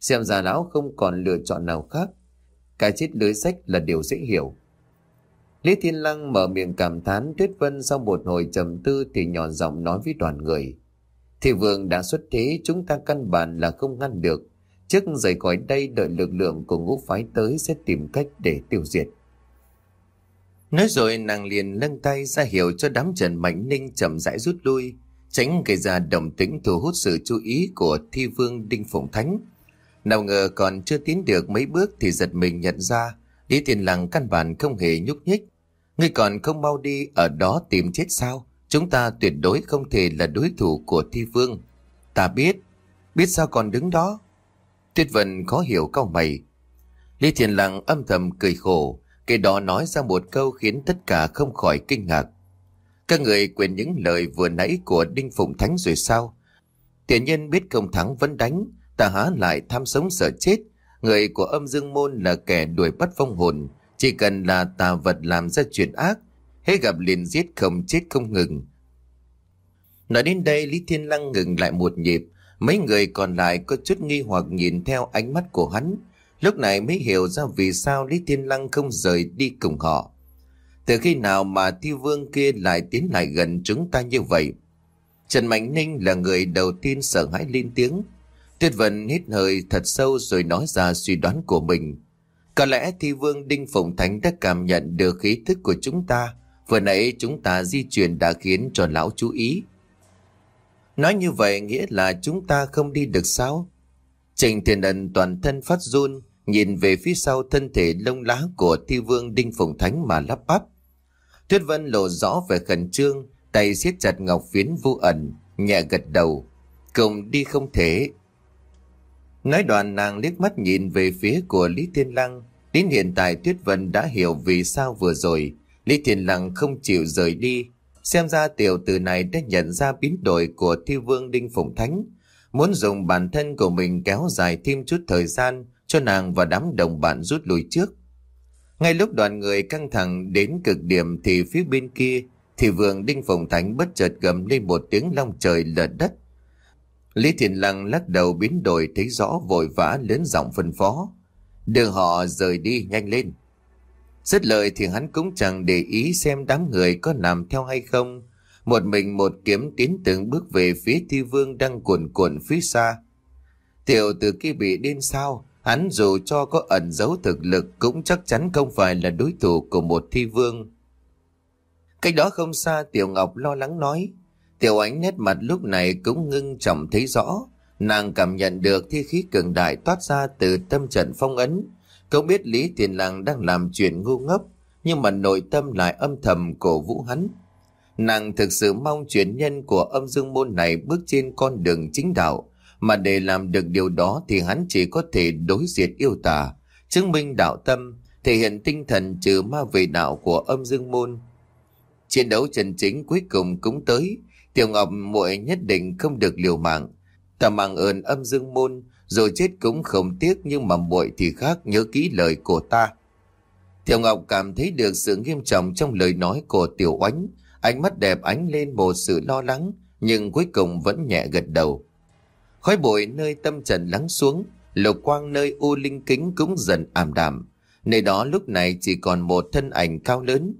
Xem ra lão không còn lựa chọn nào khác. Cái chết lưới sách là điều dễ hiểu. Lý Thiên Lăng mở miệng cảm thán Tuyết Vân sau một hồi trầm tư thì nhỏ giọng nói với đoàn người. thi vương đã xuất thế, chúng ta căn bản là không ngăn được. Trước rời khỏi đây, đợi lực lượng của ngũ phái tới sẽ tìm cách để tiêu diệt. Nói rồi nàng liền nâng tay ra hiệu cho đám Trần Mạnh Ninh chậm rãi rút lui, tránh gây ra đồng tĩnh thu hút sự chú ý của thi vương Đinh Phụng Thánh. Nào ngờ còn chưa tiến được mấy bước thì giật mình nhận ra Lý tiền lặng căn bản không hề nhúc nhích. Ngươi còn không mau đi ở đó tìm chết sao? Chúng ta tuyệt đối không thể là đối thủ của thi vương. Ta biết, biết sao còn đứng đó? Tuyết Vân khó hiểu câu mày. Lý Thiền Lặng âm thầm cười khổ, kẻ đó nói ra một câu khiến tất cả không khỏi kinh ngạc. Các người quên những lời vừa nãy của Đinh Phụng Thánh rồi sao? Tiền nhân biết công thắng vẫn đánh, ta há lại tham sống sợ chết. Người của âm dương môn là kẻ đuổi bắt phong hồn, chỉ cần là tà vật làm ra chuyện ác, hết gặp liền giết không chết không ngừng. Nói đến đây Lý Thiên Lăng ngừng lại một nhịp, mấy người còn lại có chút nghi hoặc nhìn theo ánh mắt của hắn, lúc này mới hiểu ra vì sao Lý Thiên Lăng không rời đi cùng họ. Từ khi nào mà Thi vương kia lại tiến lại gần chúng ta như vậy? Trần Mạnh Ninh là người đầu tiên sợ hãi lên tiếng. Tuyết Vân hít hơi thật sâu rồi nói ra suy đoán của mình. Có lẽ thi vương Đinh Phụng Thánh đã cảm nhận được khí thức của chúng ta. Vừa nãy chúng ta di chuyển đã khiến cho lão chú ý. Nói như vậy nghĩa là chúng ta không đi được sao? Trình Thiên Ân toàn thân phát run, nhìn về phía sau thân thể lông lá của thi vương Đinh phùng Thánh mà lắp bắp. Tuyết Vân lộ rõ vẻ khẩn trương, tay siết chặt ngọc phiến vô ẩn, nhẹ gật đầu. Cùng đi không thể. Nói đoàn nàng liếc mắt nhìn về phía của Lý Thiên Lăng. Đến hiện tại Tuyết Vân đã hiểu vì sao vừa rồi Lý Thiên Lăng không chịu rời đi. Xem ra tiểu tử này đã nhận ra biến đổi của thi vương Đinh phùng Thánh. Muốn dùng bản thân của mình kéo dài thêm chút thời gian cho nàng và đám đồng bạn rút lui trước. Ngay lúc đoàn người căng thẳng đến cực điểm thì phía bên kia thì vườn Đinh Phụng Thánh bất chợt gầm lên một tiếng long trời lở đất. Lý Thiền Lăng lắc đầu biến đổi thấy rõ vội vã lớn giọng phân phó. Đưa họ rời đi nhanh lên. Rất lời thì hắn cũng chẳng để ý xem đám người có làm theo hay không. Một mình một kiếm tiến từng bước về phía thi vương đang cuộn cuộn phía xa. Tiểu từ kia bị điên sao, hắn dù cho có ẩn giấu thực lực cũng chắc chắn không phải là đối thủ của một thi vương. Cách đó không xa Tiểu Ngọc lo lắng nói. Tiểu ánh nét mặt lúc này cũng ngưng trọng thấy rõ. Nàng cảm nhận được thi khí cường đại toát ra từ tâm trận phong ấn. Không biết Lý Tiền Lăng đang làm chuyện ngu ngốc, nhưng mà nội tâm lại âm thầm cổ vũ hắn. Nàng thực sự mong truyền nhân của âm dương môn này bước trên con đường chính đạo, mà để làm được điều đó thì hắn chỉ có thể đối diệt yêu tà, chứng minh đạo tâm, thể hiện tinh thần trừ ma về đạo của âm dương môn. Chiến đấu chân chính cuối cùng cũng tới, Tiểu Ngọc muội nhất định không được liều mạng. Ta mang ơn âm dương môn, rồi chết cũng không tiếc nhưng mà muội thì khác nhớ kỹ lời của ta. Tiểu Ngọc cảm thấy được sự nghiêm trọng trong lời nói của Tiểu Oánh, ánh mắt đẹp ánh lên một sự lo lắng, nhưng cuối cùng vẫn nhẹ gật đầu. Khói bụi nơi tâm trần lắng xuống, lục quang nơi u linh kính cũng dần ảm đạm. Nơi đó lúc này chỉ còn một thân ảnh cao lớn.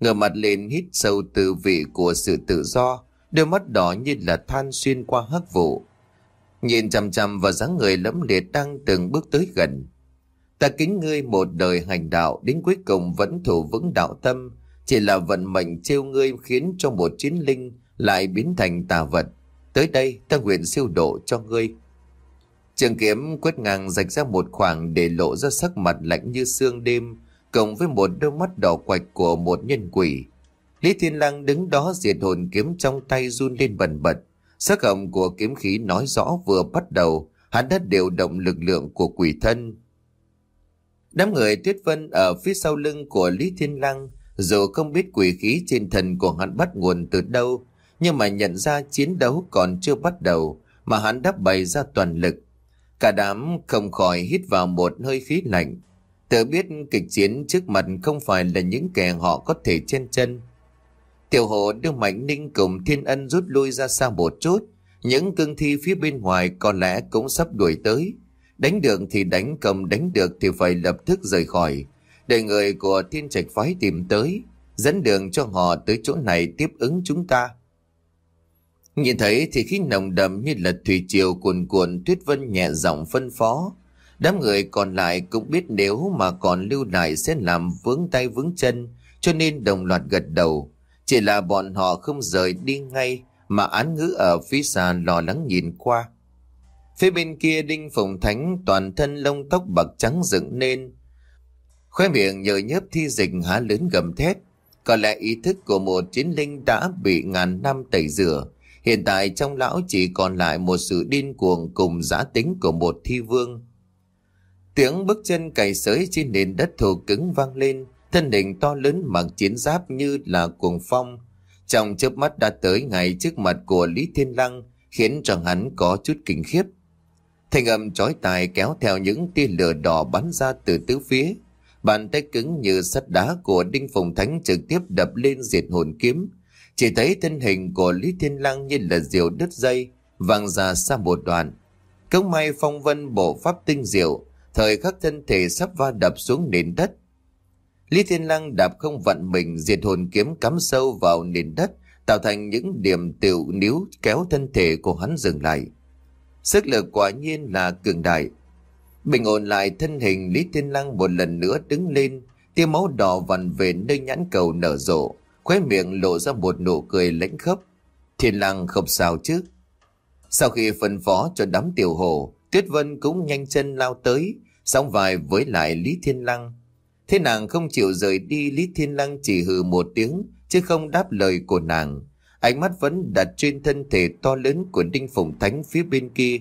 Ngửa mặt lên hít sâu từ vị của sự tự do, đôi mắt đỏ như là than xuyên qua hắc vụ. Nhìn chằm chằm vào dáng người lẫm liệt đang từng bước tới gần. Ta kính ngươi một đời hành đạo đến cuối cùng vẫn thủ vững đạo tâm, chỉ là vận mệnh trêu ngươi khiến cho một chiến linh lại biến thành tà vật. Tới đây ta nguyện siêu độ cho ngươi. Trường kiếm quét ngang rạch ra một khoảng để lộ ra sắc mặt lạnh như sương đêm, cộng với một đôi mắt đỏ quạch của một nhân quỷ. Lý Thiên Lang đứng đó diệt hồn kiếm trong tay run lên bần bật. Sắc hồng của kiếm khí nói rõ vừa bắt đầu, hắn đã điều động lực lượng của quỷ thân. Đám người tuyết vân ở phía sau lưng của Lý Thiên Lang, dù không biết quỷ khí trên thân của hắn bắt nguồn từ đâu, nhưng mà nhận ra chiến đấu còn chưa bắt đầu, mà hắn đã bày ra toàn lực. Cả đám không khỏi hít vào một hơi khí lạnh, tự biết kịch chiến trước mặt không phải là những kẻ họ có thể chen chân. Tiểu hộ đưa Mạnh Ninh cùng Thiên Ân rút lui ra xa một chút, những cương thi phía bên ngoài có lẽ cũng sắp đuổi tới. Đánh được thì đánh cầm đánh được thì phải lập tức rời khỏi, để người của thiên trạch phái tìm tới, dẫn đường cho họ tới chỗ này tiếp ứng chúng ta. Nhìn thấy thì khí nồng đậm như là thủy triều cuồn cuộn tuyết vân nhẹ giọng phân phó. Đám người còn lại cũng biết nếu mà còn lưu lại sẽ làm vướng tay vướng chân, cho nên đồng loạt gật đầu. Chỉ là bọn họ không rời đi ngay, mà án ngữ ở phía xa lo lắng nhìn qua. Phía bên kia Đinh Phùng Thánh toàn thân lông tóc bạc trắng dựng nên. Khóe miệng nhờ nhớp thi dịch há lớn gầm thét. Có lẽ ý thức của một chiến linh đã bị ngàn năm tẩy rửa. Hiện tại trong lão chỉ còn lại một sự điên cuồng cùng giã tính của một thi vương. Tiếng bước chân cày sới trên nền đất thổ cứng vang lên, thân hình to lớn mặc chiến giáp như là cuồng phong. Trong chớp mắt đã tới ngay trước mặt của Lý Thiên Lăng, khiến cho hắn có chút kinh khiếp. Thanh âm chói tài kéo theo những tia lửa đỏ bắn ra từ tứ phía. Bàn tay cứng như sắt đá của Đinh Phùng Thánh trực tiếp đập lên diệt hồn kiếm. Chỉ thấy thân hình của Lý Thiên Lăng như là diều đứt dây, văng ra xa một đoạn. Cống may phong vân bộ pháp tinh diệu, thời khắc thân thể sắp va đập xuống nền đất. Lý Thiên Lăng đạp không vận mình diệt hồn kiếm cắm sâu vào nền đất, tạo thành những điểm tiểu níu kéo thân thể của hắn dừng lại. Sức lực quả nhiên là cường đại. Bình ổn lại thân hình Lý Thiên Lăng một lần nữa đứng lên, tia máu đỏ vằn về nơi nhãn cầu nở rộ, khóe miệng lộ ra một nụ cười lãnh khớp. Thiên Lăng không sao chứ. Sau khi phân phó cho đám tiểu hồ, Tuyết Vân cũng nhanh chân lao tới, sóng vai với lại Lý Thiên Lăng. Thế nàng không chịu rời đi Lý Thiên Lăng chỉ hừ một tiếng, chứ không đáp lời của nàng. Ánh mắt vẫn đặt trên thân thể to lớn của Đinh Phụng Thánh phía bên kia.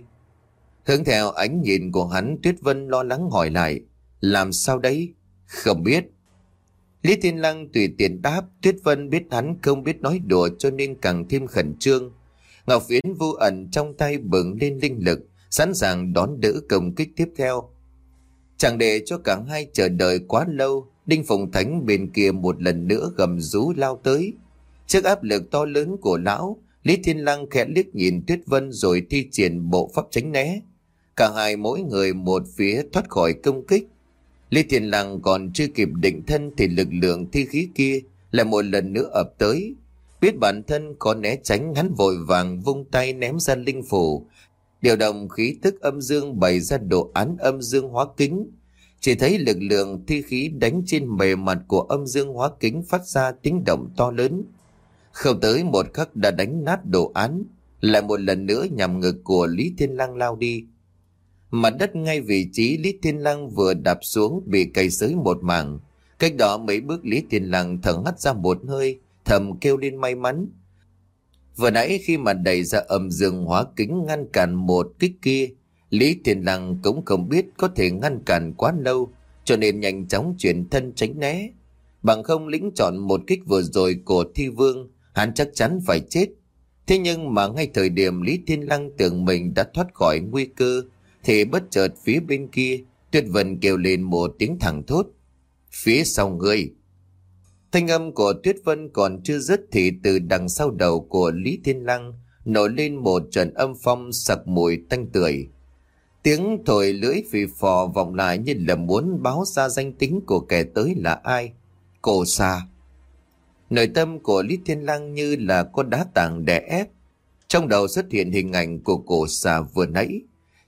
Hướng theo ánh nhìn của hắn Tuyết Vân lo lắng hỏi lại. Làm sao đấy? Không biết. Lý Thiên Lăng tùy tiện đáp Tuyết Vân biết hắn không biết nói đùa cho nên càng thêm khẩn trương. Ngọc Phiến vô ẩn trong tay bừng lên linh lực sẵn sàng đón đỡ công kích tiếp theo. Chẳng để cho cả hai chờ đợi quá lâu Đinh Phùng Thánh bên kia một lần nữa gầm rú lao tới Trước áp lực to lớn của lão, Lý Thiên Lăng khẽ liếc nhìn Tuyết Vân rồi thi triển bộ pháp tránh né. Cả hai mỗi người một phía thoát khỏi công kích. Lý Thiên Lăng còn chưa kịp định thân thì lực lượng thi khí kia lại một lần nữa ập tới. Biết bản thân có né tránh hắn vội vàng vung tay ném ra linh phủ. Điều động khí tức âm dương bày ra đồ án âm dương hóa kính. Chỉ thấy lực lượng thi khí đánh trên bề mặt của âm dương hóa kính phát ra tiếng động to lớn. Không tới một khắc đã đánh nát đồ án, lại một lần nữa nhằm ngực của Lý Thiên Lăng lao đi. Mặt đất ngay vị trí Lý Thiên Lăng vừa đạp xuống bị cày sới một mảng. Cách đó mấy bước Lý Thiên Lăng thở hắt ra một hơi, thầm kêu lên may mắn. Vừa nãy khi mà đẩy ra âm dương hóa kính ngăn cản một kích kia, Lý Thiên Lăng cũng không biết có thể ngăn cản quá lâu, cho nên nhanh chóng chuyển thân tránh né. Bằng không lĩnh chọn một kích vừa rồi của Thi Vương, hắn chắc chắn phải chết. Thế nhưng mà ngay thời điểm Lý Thiên Lăng tưởng mình đã thoát khỏi nguy cơ, thì bất chợt phía bên kia, Tuyết Vân kêu lên một tiếng thẳng thốt. Phía sau ngươi. Thanh âm của Tuyết Vân còn chưa dứt thì từ đằng sau đầu của Lý Thiên Lăng nổi lên một trận âm phong sặc mùi tanh tưởi. Tiếng thổi lưỡi phì phò vọng lại như là muốn báo ra danh tính của kẻ tới là ai. Cổ xa. Nội tâm của Lý Thiên Lang như là có đá tảng đè ép. Trong đầu xuất hiện hình ảnh của cổ xà vừa nãy.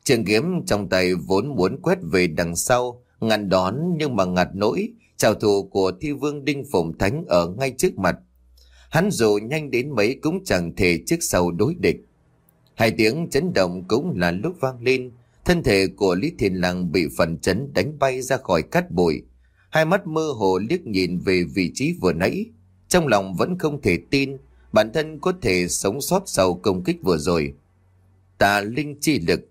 Trường kiếm trong tay vốn muốn quét về đằng sau, ngăn đón nhưng mà ngặt nỗi, trào thù của thi vương Đinh Phổng Thánh ở ngay trước mặt. Hắn dù nhanh đến mấy cũng chẳng thể trước sau đối địch. Hai tiếng chấn động cũng là lúc vang lên, thân thể của Lý Thiên Lang bị phần chấn đánh bay ra khỏi cát bụi. Hai mắt mơ hồ liếc nhìn về vị trí vừa nãy, trong lòng vẫn không thể tin bản thân có thể sống sót sau công kích vừa rồi. Tà linh chi lực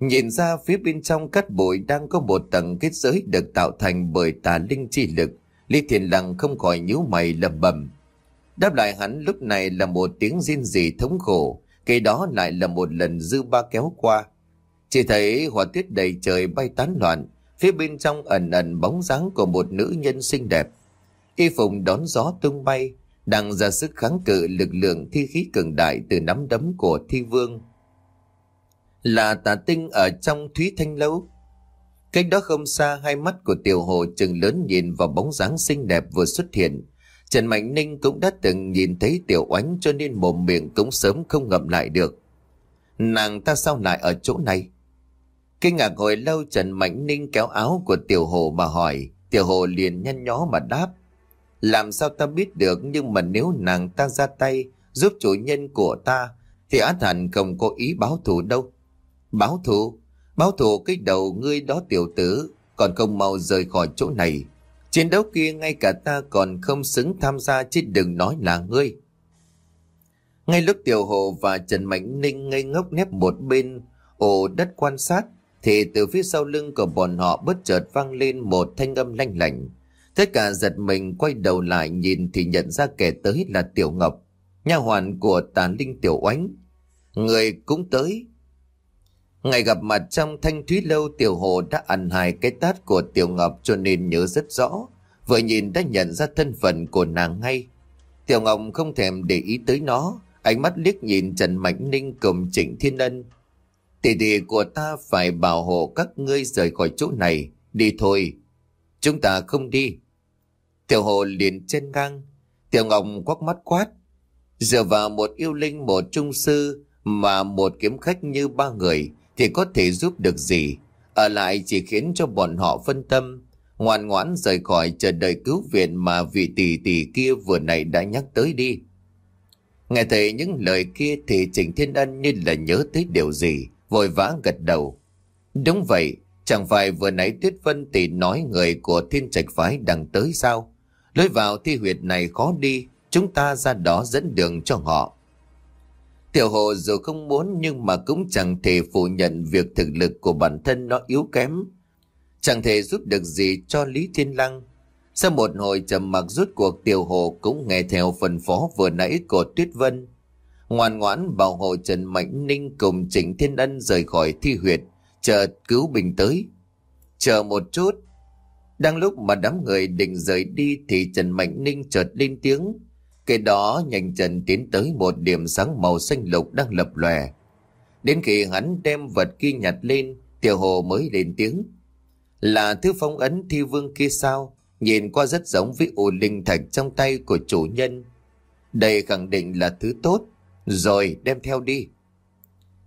Nhìn ra phía bên trong cát bụi đang có một tầng kết giới được tạo thành bởi tà linh chi lực. Lý Thiền Lăng không khỏi nhíu mày lầm bầm. Đáp lại hắn lúc này là một tiếng riêng gì thống khổ, cây đó lại là một lần dư ba kéo qua. Chỉ thấy hỏa tiết đầy trời bay tán loạn, phía bên trong ẩn ẩn bóng dáng của một nữ nhân xinh đẹp. Y phùng đón gió tung bay, đang ra sức kháng cự lực lượng thi khí cường đại từ nắm đấm của thi vương. Là tà tinh ở trong thúy thanh lâu. Cách đó không xa, hai mắt của tiểu hồ trừng lớn nhìn vào bóng dáng xinh đẹp vừa xuất hiện. Trần Mạnh Ninh cũng đã từng nhìn thấy tiểu oánh cho nên mồm miệng cũng sớm không ngậm lại được. Nàng ta sao lại ở chỗ này? Kinh ngạc hồi lâu, Trần Mạnh Ninh kéo áo của tiểu hồ mà hỏi. Tiểu hồ liền nhăn nhó mà đáp. Làm sao ta biết được, nhưng mà nếu nàng ta ra tay giúp chủ nhân của ta, thì Á Thần không có ý báo thù đâu. Báo thù? Báo thù cái đầu ngươi đó tiểu tử còn không mau rời khỏi chỗ này. Chiến đấu kia ngay cả ta còn không xứng tham gia chứ đừng nói là ngươi. Ngay lúc Tiểu Hồ và Trần Mạnh Ninh ngây ngốc nép một bên ổ đất quan sát thì từ phía sau lưng của bọn họ bất chợt vang lên một thanh âm lanh lảnh. Tất cả giật mình quay đầu lại nhìn thì nhận ra kẻ tới là Tiểu Ngọc, nha hoàn của tàn linh Tiểu Oánh. Người cũng tới. Ngày gặp mặt trong thanh thúy lâu Tiểu Hồ đã ăn hai cái tát của Tiểu Ngọc cho nên nhớ rất rõ. Vừa nhìn đã nhận ra thân phận của nàng ngay. Tiểu Ngọc không thèm để ý tới nó, ánh mắt liếc nhìn Trần Mạnh Ninh cùng Trịnh Thiên Ân. Tỷ tỷ của ta phải bảo hộ các ngươi rời khỏi chỗ này, đi thôi. Chúng ta không đi. Tiểu hồ liền trên ngang. Tiểu Ngọc quắc mắt quát. Dựa vào một yêu linh một trung sư mà một kiếm khách như ba người thì có thể giúp được gì. Ở lại chỉ khiến cho bọn họ phân tâm. Ngoan ngoãn rời khỏi chờ đợi cứu viện mà vị tỷ tỷ kia vừa nãy đã nhắc tới đi. Nghe thấy những lời kia thì Trịnh Thiên Ân như là nhớ tới điều gì, vội vã gật đầu. Đúng vậy, chẳng phải vừa nãy Tuyết Vân tỷ nói người của thiên trạch phái đang tới sao? Lối vào thi huyệt này khó đi, chúng ta ra đó dẫn đường cho họ. Tiểu hồ dù không muốn nhưng mà cũng chẳng thể phủ nhận việc thực lực của bản thân nó yếu kém. Chẳng thể giúp được gì cho Lý Thiên Lăng. Sau một hồi trầm mặc rút cuộc tiểu hồ cũng nghe theo phần phó vừa nãy của Tuyết Vân. Ngoan ngoãn bảo hộ Trần Mạnh Ninh cùng Trịnh Thiên Ân rời khỏi thi huyệt, chờ cứu bình tới. Chờ một chút, đang lúc mà đám người định rời đi thì Trần Mạnh Ninh chợt lên tiếng. Cái đó nhanh chân tiến tới một điểm sáng màu xanh lục đang lập lòe. Đến khi hắn đem vật kia nhặt lên, tiểu hồ mới lên tiếng. Là thứ phong ấn thi vương kia sao? Nhìn qua rất giống với ổ linh thạch trong tay của chủ nhân. Đây khẳng định là thứ tốt. Rồi đem theo đi.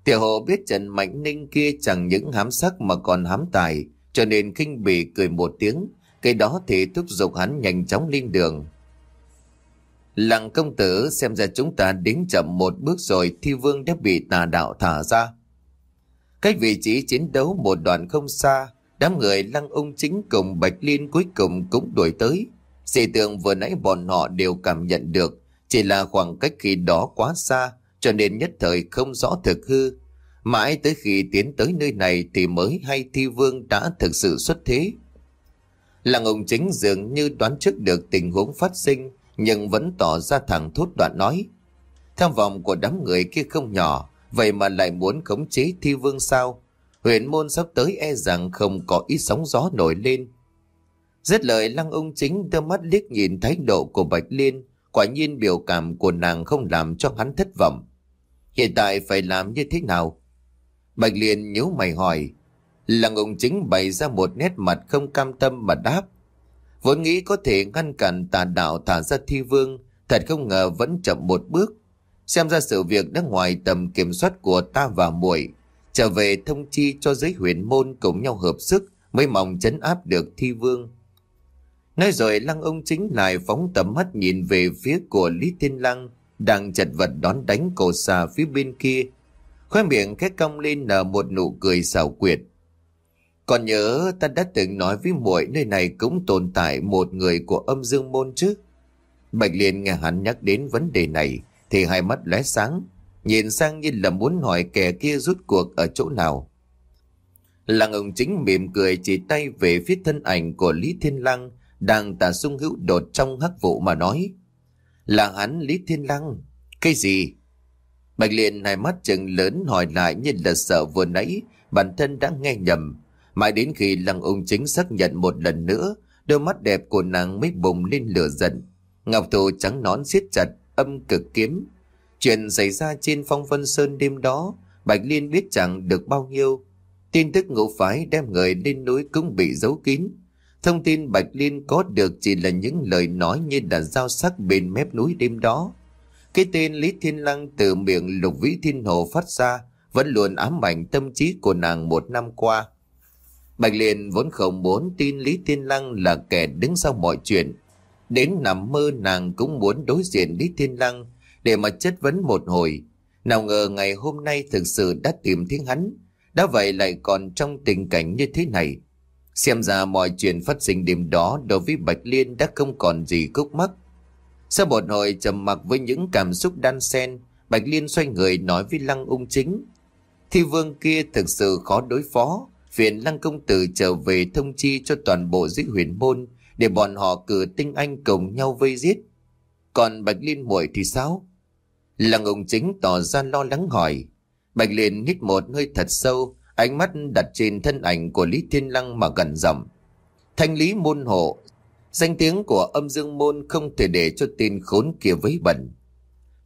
Tiểu hồ biết Trần Mạnh Ninh kia chẳng những hám sắc mà còn hám tài cho nên kinh bỉ cười một tiếng, cái đó thì thúc giục hắn nhanh chóng lên đường. Lặng công tử xem ra chúng ta đến chậm một bước rồi thi vương đã bị tà đạo thả ra. Cách vị trí chiến đấu một đoạn không xa, đám người lăng ung chính cùng Bạch Liên cuối cùng cũng đuổi tới. Dị tượng vừa nãy bọn họ đều cảm nhận được, chỉ là khoảng cách khi đó quá xa, cho nên nhất thời không rõ thực hư. Mãi tới khi tiến tới nơi này thì mới hay thi vương đã thực sự xuất thế. lăng ung chính dường như đoán trước được tình huống phát sinh nhưng vẫn tỏ ra thẳng thốt đoạn nói. Tham vọng của đám người kia không nhỏ, vậy mà lại muốn khống chế thi vương sao? Huyện môn sắp tới e rằng không có ít sóng gió nổi lên. Rất lời lăng ông chính đưa mắt liếc nhìn thái độ của Bạch Liên, quả nhiên biểu cảm của nàng không làm cho hắn thất vọng. Hiện tại phải làm như thế nào? Bạch Liên nhíu mày hỏi. Lăng ông chính bày ra một nét mặt không cam tâm mà đáp. Vốn nghĩ có thể ngăn cản tà đạo thả ra thi vương, thật không ngờ vẫn chậm một bước. Xem ra sự việc đã ngoài tầm kiểm soát của ta và muội trở về thông chi cho giới huyền môn cùng nhau hợp sức mới mong chấn áp được thi vương. Nói rồi lăng ông chính lại phóng tầm mắt nhìn về phía của Lý Thiên Lăng đang chật vật đón đánh cổ xà phía bên kia. Khoe miệng khét cong lên nở một nụ cười xảo quyệt. Còn nhớ ta đã từng nói với muội nơi này cũng tồn tại một người của âm dương môn chứ. Bạch Liên nghe hắn nhắc đến vấn đề này thì hai mắt lóe sáng, nhìn sang như là muốn hỏi kẻ kia rút cuộc ở chỗ nào. Lăng ông chính mỉm cười chỉ tay về phía thân ảnh của Lý Thiên Lăng đang tà sung hữu đột trong hắc vụ mà nói. Là hắn Lý Thiên Lăng. Cái gì? Bạch Liên hai mắt trừng lớn hỏi lại như là sợ vừa nãy bản thân đã nghe nhầm. Mãi đến khi lăng ung chính xác nhận một lần nữa, đôi mắt đẹp của nàng mới bùng lên lửa giận. Ngọc thủ trắng nón siết chặt, âm cực kiếm. Chuyện xảy ra trên phong vân sơn đêm đó, Bạch Liên biết chẳng được bao nhiêu. Tin tức ngũ phái đem người lên núi cũng bị giấu kín. Thông tin Bạch Liên có được chỉ là những lời nói như đã giao sắc bên mép núi đêm đó. Cái tên Lý Thiên Lăng từ miệng Lục Vĩ Thiên Hồ phát ra vẫn luôn ám ảnh tâm trí của nàng một năm qua. Bạch Liên vốn không muốn tin Lý Thiên Lăng là kẻ đứng sau mọi chuyện. Đến nằm mơ nàng cũng muốn đối diện Lý Thiên Lăng để mà chất vấn một hồi. Nào ngờ ngày hôm nay thực sự đã tìm thấy hắn. Đã vậy lại còn trong tình cảnh như thế này. Xem ra mọi chuyện phát sinh đêm đó đối với Bạch Liên đã không còn gì khúc mắc. Sau một hồi trầm mặc với những cảm xúc đan xen, Bạch Liên xoay người nói với Lăng ung chính. Thi vương kia thực sự khó đối phó, phiền Lăng công tử trở về thông chi cho toàn bộ dưới huyền môn để bọn họ cử tinh anh cùng nhau vây giết. Còn Bạch Liên muội thì sao? Lăng ung chính tỏ ra lo lắng hỏi. Bạch Liên hít một hơi thật sâu, Ánh mắt đặt trên thân ảnh của Lý Thiên Lăng mà gần dầm. Thanh lý môn hộ, danh tiếng của âm dương môn không thể để cho tin khốn kia vấy bẩn.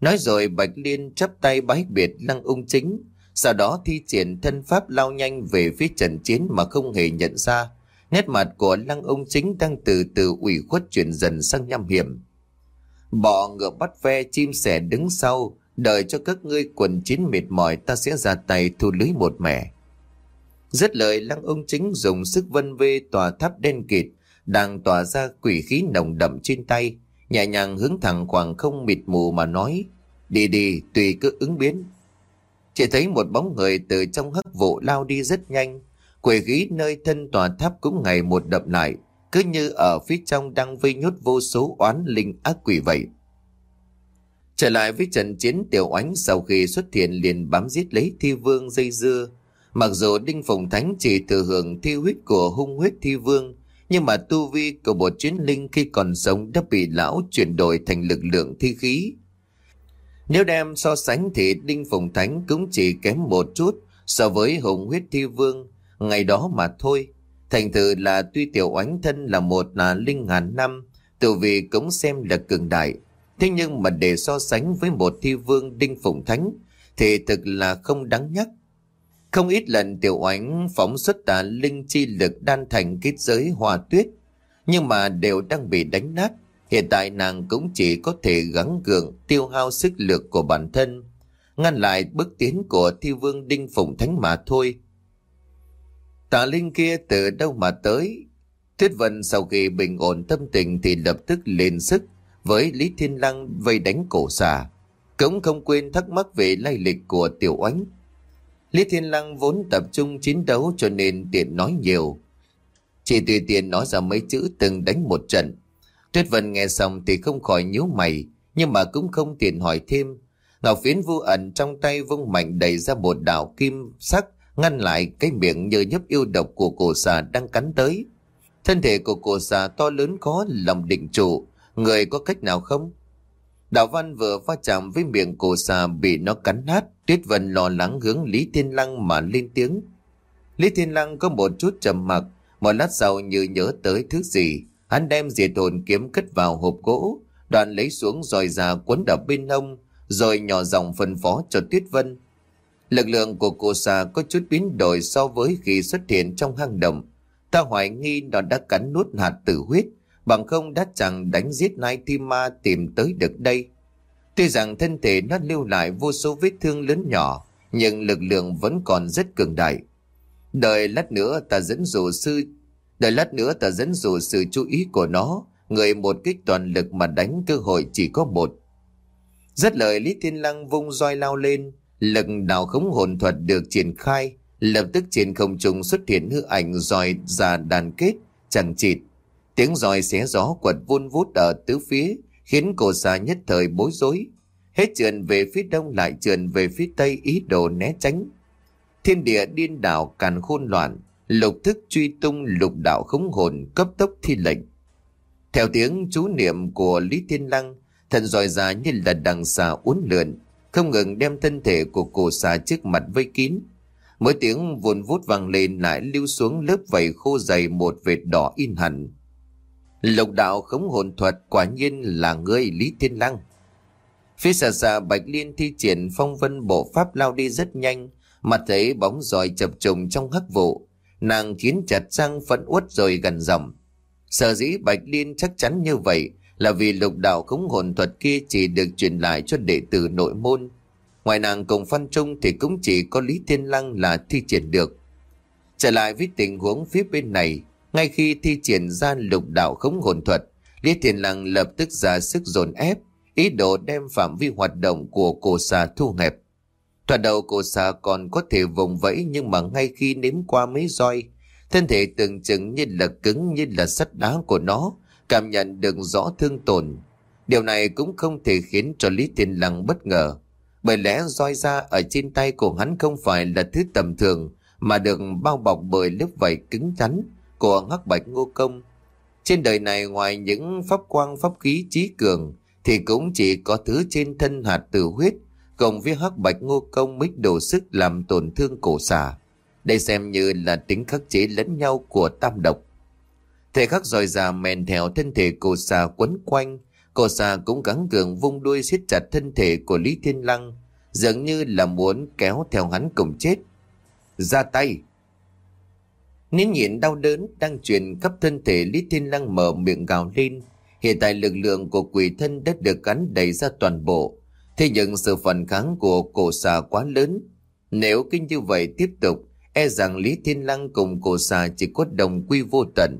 Nói rồi Bạch Liên chắp tay bái biệt Lăng ung chính, sau đó thi triển thân pháp lao nhanh về phía trận chiến mà không hề nhận ra. Nét mặt của Lăng ung chính đang từ từ ủy khuất chuyển dần sang nham hiểm. Bọ ngựa bắt ve chim sẻ đứng sau, đợi cho các ngươi quần chiến mệt mỏi ta sẽ ra tay thu lưới một mẻ. Rất lời lăng ông chính dùng sức vân vê tòa tháp đen kịt, đang tỏa ra quỷ khí nồng đậm trên tay, nhẹ nhàng hướng thẳng khoảng không mịt mù mà nói, đi đi, tùy cứ ứng biến. Chỉ thấy một bóng người từ trong hắc vụ lao đi rất nhanh, quỷ khí nơi thân tòa tháp cũng ngày một đậm lại, cứ như ở phía trong đang vây nhốt vô số oán linh ác quỷ vậy. Trở lại với trận chiến tiểu oánh sau khi xuất hiện liền bám giết lấy thi vương dây dưa, Mặc dù Đinh Phùng Thánh chỉ thừa hưởng thi huyết của hung huyết thi vương, nhưng mà tu vi của một chiến linh khi còn sống đã bị lão chuyển đổi thành lực lượng thi khí. Nếu đem so sánh thì Đinh Phùng Thánh cũng chỉ kém một chút so với hùng huyết thi vương ngày đó mà thôi. Thành thử là tuy tiểu oánh thân là một là linh ngàn năm, tự vì cũng xem là cường đại. Thế nhưng mà để so sánh với một thi vương Đinh Phùng Thánh thì thực là không đáng nhắc. Không ít lần tiểu oánh phóng xuất tà linh chi lực đan thành kết giới hòa tuyết, nhưng mà đều đang bị đánh nát. Hiện tại nàng cũng chỉ có thể gắng gượng tiêu hao sức lực của bản thân, ngăn lại bước tiến của thi vương Đinh Phụng Thánh mà thôi. Tà linh kia từ đâu mà tới? Thuyết Vân sau khi bình ổn tâm tình thì lập tức lên sức với Lý Thiên Lăng vây đánh cổ xà. Cũng không quên thắc mắc về lai lịch của tiểu oánh. Lý Thiên Lăng vốn tập trung chiến đấu cho nên tiện nói nhiều. Chỉ tùy tiện nói ra mấy chữ từng đánh một trận. Tuyết Vân nghe xong thì không khỏi nhíu mày, nhưng mà cũng không tiện hỏi thêm. Ngọc phiến vô ẩn trong tay vung mạnh đẩy ra bột đảo kim sắc, ngăn lại cái miệng như nhấp yêu độc của cổ xà đang cắn tới. Thân thể của cổ xà to lớn khó lòng định trụ, người có cách nào không? Đạo Văn vừa va chạm với miệng cổ xà bị nó cắn nát, Tuyết Vân lo lắng hướng Lý Thiên Lăng mà lên tiếng. Lý Thiên Lăng có một chút trầm mặc, một lát sau như nhớ tới thứ gì, hắn đem diệt tồn kiếm cất vào hộp gỗ, đoạn lấy xuống rồi ra quấn đập bên hông, rồi nhỏ dòng phân phó cho Tuyết Vân. Lực lượng của cô xà có chút biến đổi so với khi xuất hiện trong hang động. Ta hoài nghi nó đã cắn nuốt hạt tử huyết, bằng không đã chẳng đánh giết nai thi ma tìm tới được đây. Tuy rằng thân thể nó lưu lại vô số vết thương lớn nhỏ, nhưng lực lượng vẫn còn rất cường đại. Đợi lát nữa ta dẫn dụ sư, đợi lát nữa ta dẫn dụ sự chú ý của nó, người một kích toàn lực mà đánh cơ hội chỉ có một. Rất lời Lý Thiên Lăng vung roi lao lên, lực đào khống hồn thuật được triển khai, lập tức trên không trung xuất hiện hư ảnh roi già đàn kết, chẳng chịt. Tiếng roi xé gió quật vun vút ở tứ phía, khiến cổ xa nhất thời bối rối. Hết trườn về phía đông lại trườn về phía tây ý đồ né tránh. Thiên địa điên đảo càn khôn loạn, lục thức truy tung lục đạo khống hồn cấp tốc thi lệnh. Theo tiếng chú niệm của Lý Thiên Lăng, thần dòi ra như là đằng xà uốn lượn, không ngừng đem thân thể của cổ xà trước mặt vây kín. Mỗi tiếng vùn vút vang lên lại lưu xuống lớp vảy khô dày một vệt đỏ in hẳn. Lục đạo khống hồn thuật quả nhiên là ngươi Lý Thiên Lăng. Phía xa xa Bạch Liên thi triển phong vân bộ pháp lao đi rất nhanh, mặt thấy bóng giỏi chập trùng trong hắc vụ. Nàng kiến chặt răng phẫn uất rồi gần dòng. Sở dĩ Bạch Liên chắc chắn như vậy là vì lục đạo khống hồn thuật kia chỉ được truyền lại cho đệ tử nội môn. Ngoài nàng cùng Phan Trung thì cũng chỉ có Lý Thiên Lăng là thi triển được. Trở lại với tình huống phía bên này, ngay khi thi triển ra lục đạo khống hồn thuật, Lý Thiên Lăng lập tức ra sức dồn ép, ý đồ đem phạm vi hoạt động của cổ xà thu hẹp. Thoạt đầu cô xà còn có thể vùng vẫy nhưng mà ngay khi nếm qua mấy roi, thân thể tưởng chừng như là cứng như là sắt đá của nó, cảm nhận được rõ thương tổn. Điều này cũng không thể khiến cho Lý Thiên Lăng bất ngờ, bởi lẽ roi ra ở trên tay của hắn không phải là thứ tầm thường, mà được bao bọc bởi lớp vảy cứng chắn của hắc bạch ngô công. Trên đời này ngoài những pháp quang pháp khí trí cường, thì cũng chỉ có thứ trên thân hạt tử huyết, cộng với hắc bạch ngô công mới đủ sức làm tổn thương cổ xà. Đây xem như là tính khắc chế lẫn nhau của tam độc. Thể khắc dòi già mèn theo thân thể cổ xà quấn quanh, cổ xà cũng gắng gượng vung đuôi siết chặt thân thể của Lý Thiên Lăng, dường như là muốn kéo theo hắn cùng chết. Ra tay! Nín nhịn đau đớn đang truyền khắp thân thể Lý Thiên Lăng mở miệng gào lên. Hiện tại lực lượng của quỷ thân đã được gắn đầy ra toàn bộ. Thế nhưng sự phản kháng của cổ xà quá lớn. Nếu kinh như vậy tiếp tục, e rằng Lý Thiên Lăng cùng cổ xà chỉ có đồng quy vô tận.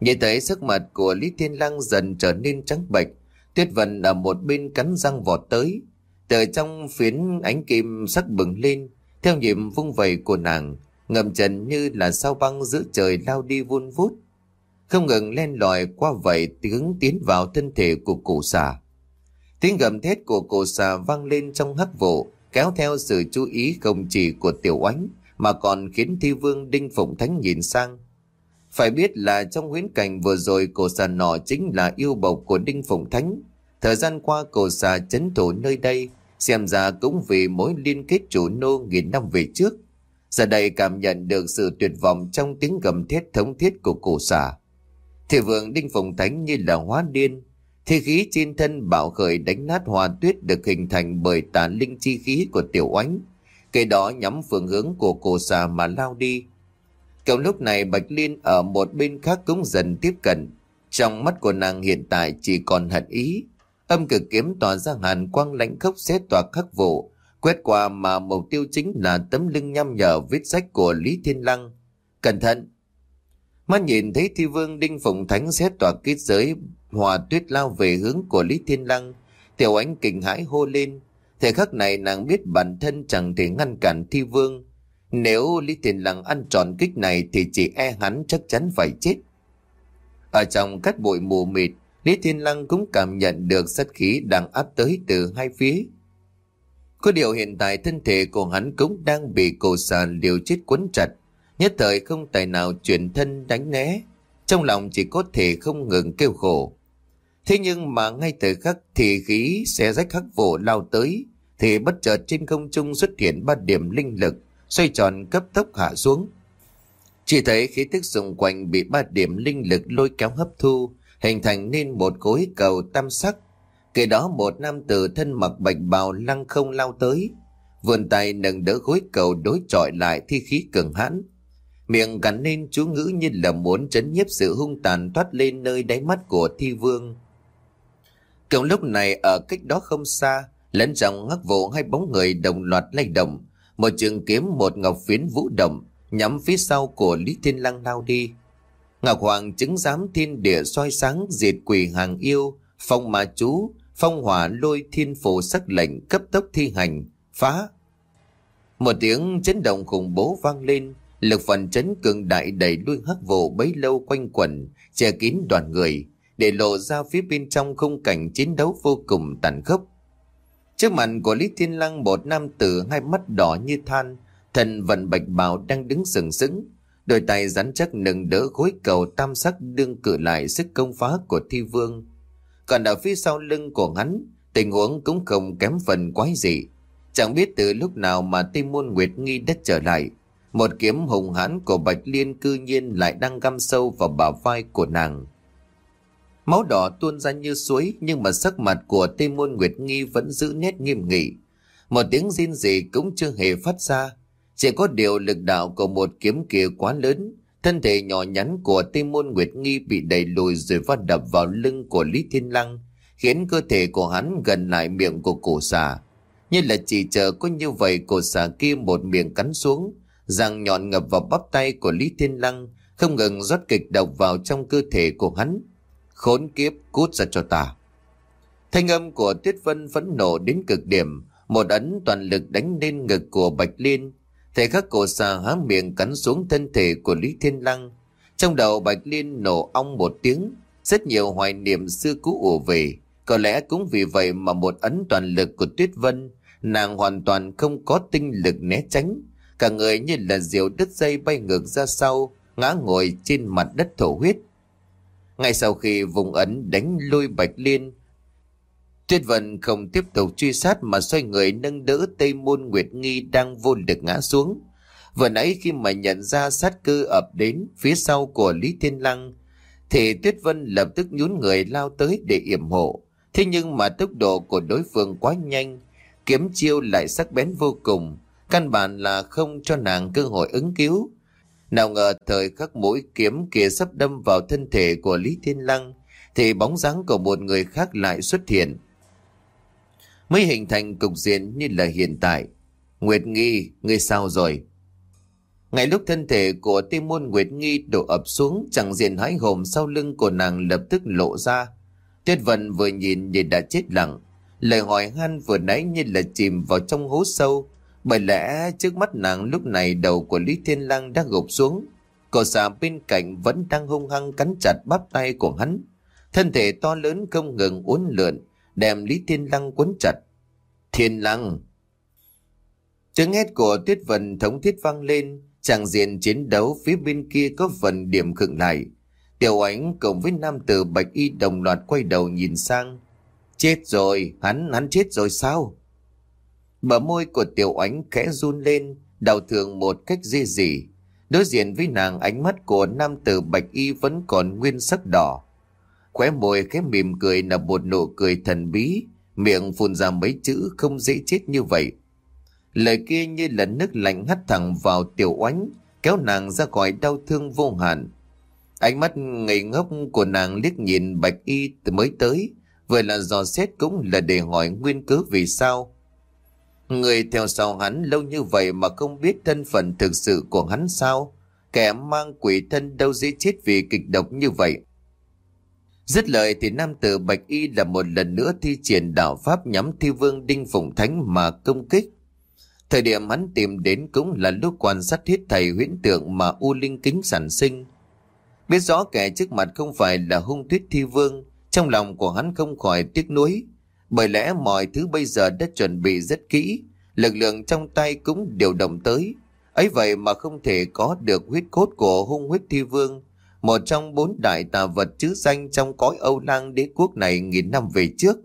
Nhìn thấy sắc mặt của Lý Thiên Lăng dần trở nên trắng bệch, Tuyết Vân ở một bên cắn răng vọt tới. Từ trong phiến ánh kim sắc bừng lên, theo nhịp vung vẩy của nàng, ngầm trần như là sao băng giữa trời lao đi vun vút. Không ngừng len lỏi qua vậy tiếng tiến vào thân thể của cổ xà. Tiếng gầm thét của cổ xà vang lên trong hắc vụ, kéo theo sự chú ý không chỉ của tiểu oánh, mà còn khiến thi vương Đinh Phụng Thánh nhìn sang. Phải biết là trong huyến cảnh vừa rồi cổ xà nọ chính là yêu bộc của Đinh Phụng Thánh. Thời gian qua cổ xà chấn thủ nơi đây, xem ra cũng vì mối liên kết chủ nô nghìn năm về trước. Giờ đây cảm nhận được sự tuyệt vọng trong tiếng gầm thét thống thiết của cổ xà. Thì vượng Đinh Phụng Thánh như là hóa điên, thi khí trên thân bạo khởi đánh nát hoa tuyết được hình thành bởi tà linh chi khí của tiểu oánh. Cây đó nhắm phương hướng của cổ xà mà lao đi. Cộng lúc này, Bạch Liên ở một bên khác cũng dần tiếp cận. Trong mắt của nàng hiện tại chỉ còn hận ý. Âm cực kiếm tỏa ra hàn quang lãnh khốc xé tỏa khắc vụ. Quét qua mà mục tiêu chính là tấm lưng nhăm nhở viết sách của Lý Thiên Lăng. Cẩn thận! Mắt nhìn thấy thi vương Đinh Phụng Thánh xé tỏa kết giới hòa tuyết lao về hướng của Lý Thiên Lăng. Tiểu ánh kinh hãi hô lên. Thời khắc này nàng biết bản thân chẳng thể ngăn cản thi vương. Nếu Lý Thiên Lăng ăn tròn kích này thì chỉ e hắn chắc chắn phải chết. Ở trong cát bụi mù mịt, Lý Thiên Lăng cũng cảm nhận được sát khí đang áp tới từ hai phía. Có điều hiện tại thân thể của hắn cũng đang bị cổ xà liều chết quấn chặt, nhất thời không tài nào chuyển thân đánh né, trong lòng chỉ có thể không ngừng kêu khổ. Thế nhưng mà ngay thời khắc thì khí sẽ rách khắc vụ lao tới, thì bất chợt trên không trung xuất hiện ba điểm linh lực, xoay tròn cấp tốc hạ xuống. Chỉ thấy khí tức xung quanh bị ba điểm linh lực lôi kéo hấp thu, hình thành nên một khối cầu tam sắc. Kể đó một nam tử thân mặc bạch bào lăng không lao tới, vườn tay nâng đỡ khối cầu đối chọi lại thi khí cường hãn. Miệng gắn lên chú ngữ như là muốn trấn nhiếp sự hung tàn thoát lên nơi đáy mắt của thi vương. Cùng lúc này ở cách đó không xa, lẫn trong hắc vụ hai bóng người đồng loạt lay động. Một trường kiếm một ngọc phiến vũ động, nhắm phía sau của Lý Thiên Lăng lao đi. Ngọc Hoàng chứng giám thiên địa soi sáng diệt quỷ hàng yêu, phong mà chú, phong hỏa lôi thiên phủ sắc lệnh cấp tốc thi hành, phá. Một tiếng chấn động khủng bố vang lên, lực phần chấn cường đại đẩy đuôi hắc vụ bấy lâu quanh quẩn, che kín đoàn người, để lộ ra phía bên trong khung cảnh chiến đấu vô cùng tàn khốc. Trước mặt của Lý Thiên Lăng một nam tử hai mắt đỏ như than, thần vận bạch bào đang đứng sừng sững, đôi tay rắn chắc nâng đỡ gối cầu tam sắc đương cử lại sức công phá của thi vương. Còn ở phía sau lưng của hắn, tình huống cũng không kém phần quái dị. Chẳng biết từ lúc nào mà Tây Môn Nguyệt Nghi đất trở lại. Một kiếm hùng hãn của Bạch Liên cư nhiên lại đang găm sâu vào bả vai của nàng. Máu đỏ tuôn ra như suối nhưng mà sắc mặt của Tây Môn Nguyệt Nghi vẫn giữ nét nghiêm nghị. Một tiếng rên rỉ cũng chưa hề phát ra. Chỉ có điều lực đạo của một kiếm kia quá lớn. Thân thể nhỏ nhắn của Tây Môn Nguyệt Nghi bị đẩy lùi rồi va đập vào lưng của Lý Thiên Lăng, khiến cơ thể của hắn gần lại miệng của cổ xà. Như là chỉ chờ có như vậy cổ xà kia một miệng cắn xuống, răng nhọn ngập vào bắp tay của Lý Thiên Lăng, không ngừng rót kịch độc vào trong cơ thể của hắn. Khốn kiếp cút ra cho ta. Thanh âm của Tuyết Vân phẫn nộ đến cực điểm, một ấn toàn lực đánh lên ngực của Bạch Liên. Thầy khắc cổ xà há miệng cắn xuống thân thể của Lý Thiên Lăng. Trong đầu Bạch Liên nổ ong một tiếng, rất nhiều hoài niệm xưa cũ ùa về. Có lẽ cũng vì vậy mà một ấn toàn lực của Tuyết Vân, nàng hoàn toàn không có tinh lực né tránh. Cả người như là diều đứt dây bay ngược ra sau, ngã ngồi trên mặt đất thổ huyết. Ngay sau khi vùng ấn đánh lui Bạch Liên, Tuyết Vân không tiếp tục truy sát mà xoay người nâng đỡ Tây Môn Nguyệt Nghi đang vô lực ngã xuống. Vừa nãy khi mà nhận ra sát cơ ập đến phía sau của Lý Thiên Lăng, thì Tuyết Vân lập tức nhún người lao tới để yểm hộ. Thế nhưng mà tốc độ của đối phương quá nhanh, kiếm chiêu lại sắc bén vô cùng, căn bản là không cho nàng cơ hội ứng cứu. Nào ngờ thời khắc mũi kiếm kia sắp đâm vào thân thể của Lý Thiên Lăng, thì bóng dáng của một người khác lại xuất hiện. Mới hình thành cục diện như là hiện tại. Nguyệt Nghi, ngươi sao rồi? Ngay lúc thân thể của tim môn Nguyệt Nghi đổ ập xuống, chẳng diện hái hồn sau lưng của nàng lập tức lộ ra. Tuyết Vân vừa nhìn như đã chết lặng. Lời hỏi han vừa nãy như là chìm vào trong hố sâu, bởi lẽ trước mắt nàng lúc này đầu của Lý Thiên Lăng đã gục xuống. Cậu xà bên cạnh vẫn đang hung hăng cắn chặt bắp tay của hắn. Thân thể to lớn không ngừng uốn lượn, đem Lý Thiên Lăng quấn chặt. Thiên Lăng! Tiếng hét của Tuyết Vân thống thiết vang lên, chàng diện chiến đấu phía bên kia có phần điểm khựng lại. Tiểu ánh cùng với nam tử Bạch Y đồng loạt quay đầu nhìn sang. Chết rồi, hắn, hắn chết rồi sao? Bờ môi của tiểu ánh khẽ run lên, đau thường một cách dê dỉ. Đối diện với nàng ánh mắt của nam tử bạch y vẫn còn nguyên sắc đỏ. Khóe môi khẽ mỉm cười là một nụ cười thần bí, miệng phun ra mấy chữ không dễ chết như vậy. Lời kia như là nước lạnh hắt thẳng vào tiểu oánh, kéo nàng ra khỏi đau thương vô hạn. Ánh mắt ngây ngốc của nàng liếc nhìn bạch y mới tới, vừa là dò xét cũng là để hỏi nguyên cớ vì sao Người theo sau hắn lâu như vậy mà không biết thân phận thực sự của hắn sao? Kẻ mang quỷ thân đâu dễ chết vì kịch độc như vậy. Dứt lời thì nam tử Bạch Y là một lần nữa thi triển đạo pháp nhắm thi vương Đinh Phụng Thánh mà công kích. Thời điểm hắn tìm đến cũng là lúc quan sát hết thầy huyễn tượng mà U Linh Kính sản sinh. Biết rõ kẻ trước mặt không phải là hung tuyết thi vương, trong lòng của hắn không khỏi tiếc nuối. Bởi lẽ mọi thứ bây giờ đã chuẩn bị rất kỹ, lực lượng trong tay cũng điều động tới. ấy vậy mà không thể có được huyết cốt của hung huyết thi vương, một trong bốn đại tà vật chứ danh trong cõi Âu Lang đế quốc này nghìn năm về trước.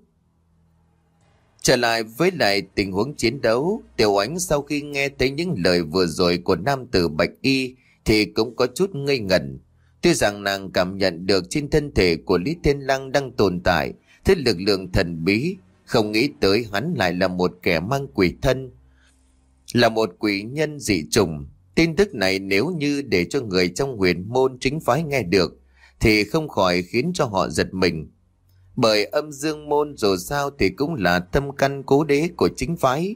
Trở lại với lại tình huống chiến đấu, Tiểu Ánh sau khi nghe thấy những lời vừa rồi của nam tử Bạch Y thì cũng có chút ngây ngẩn. Tuy rằng nàng cảm nhận được trên thân thể của Lý Thiên Lăng đang tồn tại thế lực lượng thần bí, không nghĩ tới hắn lại là một kẻ mang quỷ thân. Là một quỷ nhân dị trùng, Tin tức này nếu như để cho người trong huyền môn chính phái nghe được thì không khỏi khiến cho họ giật mình. Bởi âm dương môn dù sao thì cũng là tâm căn cố đế của chính phái.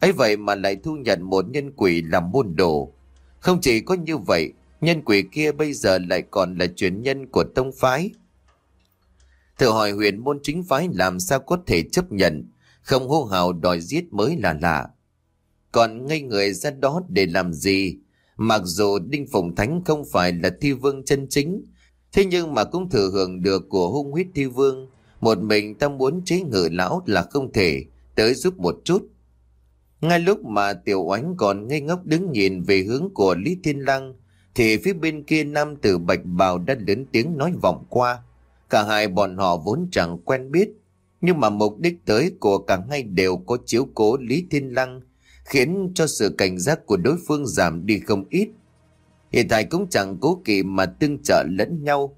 ấy vậy mà lại thu nhận một nhân quỷ làm môn đồ. Không chỉ có như vậy, nhân quỷ kia bây giờ lại còn là truyền nhân của tông phái. Thử hỏi huyền môn chính phái làm sao có thể chấp nhận, không hô hào đòi giết mới là lạ. Còn ngây người ra đó để làm gì? Mặc dù Đinh phùng Thánh không phải là thi vương chân chính, thế nhưng mà cũng thừa hưởng được của hung huyết thi vương. Một mình ta muốn chế ngự lão là không thể, tới giúp một chút. Ngay lúc mà Tiểu Oánh còn ngây ngốc đứng nhìn về hướng của Lý Thiên Lăng, thì phía bên kia nam tử bạch bào đã lớn tiếng nói vọng qua. Cả hai bọn họ vốn chẳng quen biết, nhưng mà mục đích tới của cả hai đều có chiếu cố Lý Thiên Lăng, khiến cho sự cảnh giác của đối phương giảm đi không ít. Hiện tại cũng chẳng cố kỵ mà tương trợ lẫn nhau.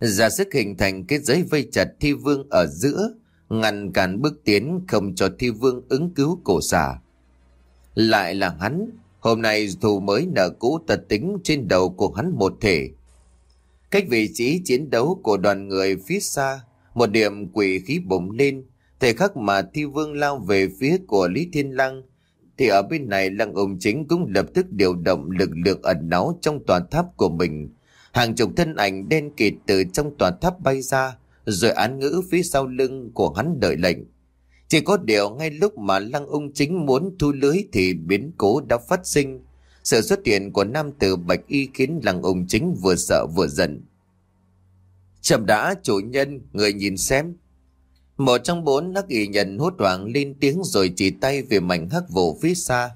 Giả sức hình thành cái giới vây chặt thi vương ở giữa, ngăn cản bước tiến không cho thi vương ứng cứu cổ xà. Lại là hắn, hôm nay thù mới nợ cũ tật tính trên đầu của hắn một thể. Cách vị trí chiến đấu của đoàn người phía xa, một điểm quỷ khí bùng lên, thể khắc mà thi vương lao về phía của Lý Thiên Lăng, thì ở bên này lăng ông chính cũng lập tức điều động lực lượng ẩn náu trong tòa tháp của mình. Hàng chục thân ảnh đen kịt từ trong tòa tháp bay ra, rồi án ngữ phía sau lưng của hắn đợi lệnh. Chỉ có điều ngay lúc mà lăng ung chính muốn thu lưới thì biến cố đã phát sinh. Sự xuất hiện của nam tử bạch y khiến lăng ung chính vừa sợ vừa giận. Chậm đã chủ nhân, người nhìn xem. Một trong bốn hắc y nhân hốt hoảng lên tiếng rồi chỉ tay về mảnh hắc vụ phía xa.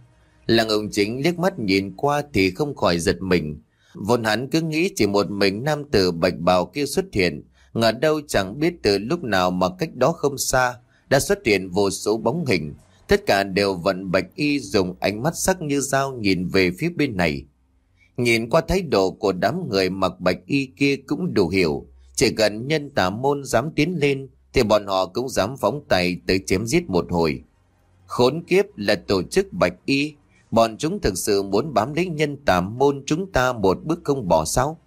Lăng ung chính liếc mắt nhìn qua thì không khỏi giật mình. Vốn hắn cứ nghĩ chỉ một mình nam tử bạch bào kia xuất hiện, ngờ đâu chẳng biết từ lúc nào mà cách đó không xa, đã xuất hiện vô số bóng hình. Tất cả đều vận bạch y dùng ánh mắt sắc như dao nhìn về phía bên này. Nhìn qua thái độ của đám người mặc bạch y kia cũng đủ hiểu. Chỉ cần nhân tả môn dám tiến lên, thì bọn họ cũng dám phóng tay tới chém giết một hồi. Khốn kiếp là tổ chức bạch y. Bọn chúng thực sự muốn bám lấy nhân tả môn chúng ta một bước không bỏ sao?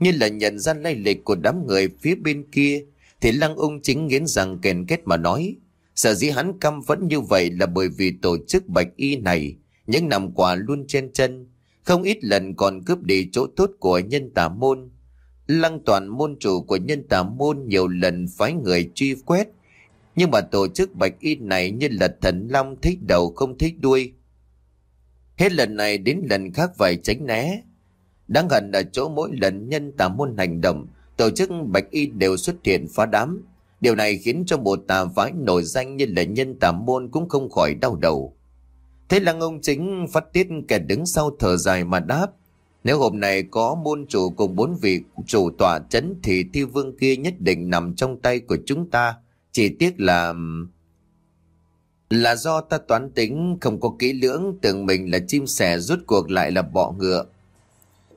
Như là nhận ra lai lịch của đám người phía bên kia, thì lăng ung chính nghiến rằng kèn kết mà nói. Sở dĩ hắn căm vẫn như vậy là bởi vì tổ chức bạch y này những năm qua luôn trên chân, không ít lần còn cướp đi chỗ tốt của nhân tà môn. Lăng toàn môn chủ của nhân tà môn nhiều lần phái người truy quét, nhưng mà tổ chức bạch y này như là thần long thích đầu không thích đuôi. Hết lần này đến lần khác phải tránh né. Đáng hận ở chỗ mỗi lần nhân tà môn hành động, tổ chức bạch y đều xuất hiện phá đám. Điều này khiến cho bộ tà vái nổi danh như là nhân tà môn cũng không khỏi đau đầu. Thế là ông chính phát tiết kẻ đứng sau thở dài mà đáp. Nếu hôm nay có môn chủ cùng bốn vị chủ tọa chấn thì thi vương kia nhất định nằm trong tay của chúng ta. Chỉ tiếc là... Là do ta toán tính, không có kỹ lưỡng, tưởng mình là chim sẻ rút cuộc lại là bọ ngựa.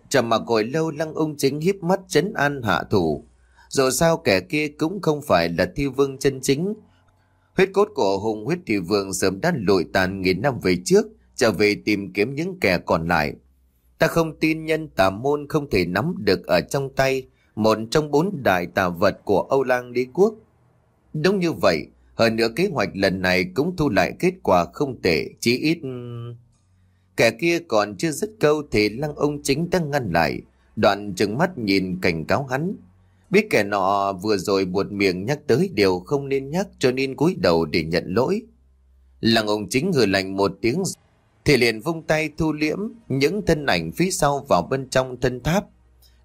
Trầm mà ngồi lâu, lăng ung chính hiếp mắt chấn an hạ thủ. Dù sao kẻ kia cũng không phải là thi vương chân chính. Huyết cốt của hùng huyết thị vương sớm đã lụi tàn nghìn năm về trước, trở về tìm kiếm những kẻ còn lại. Ta không tin nhân tà môn không thể nắm được ở trong tay một trong bốn đại tà vật của Âu Lang Đế Quốc. Đúng như vậy, hơn nữa kế hoạch lần này cũng thu lại kết quả không tệ, chỉ ít... Ừ, kẻ kia còn chưa dứt câu thì lăng ông chính đang ngăn lại, đoạn trừng mắt nhìn cảnh cáo hắn. Biết kẻ nọ vừa rồi buột miệng nhắc tới điều không nên nhắc cho nên cúi đầu để nhận lỗi. Làng ông chính hừ lành một tiếng thì liền vung tay thu liễm những thân ảnh phía sau vào bên trong thân tháp.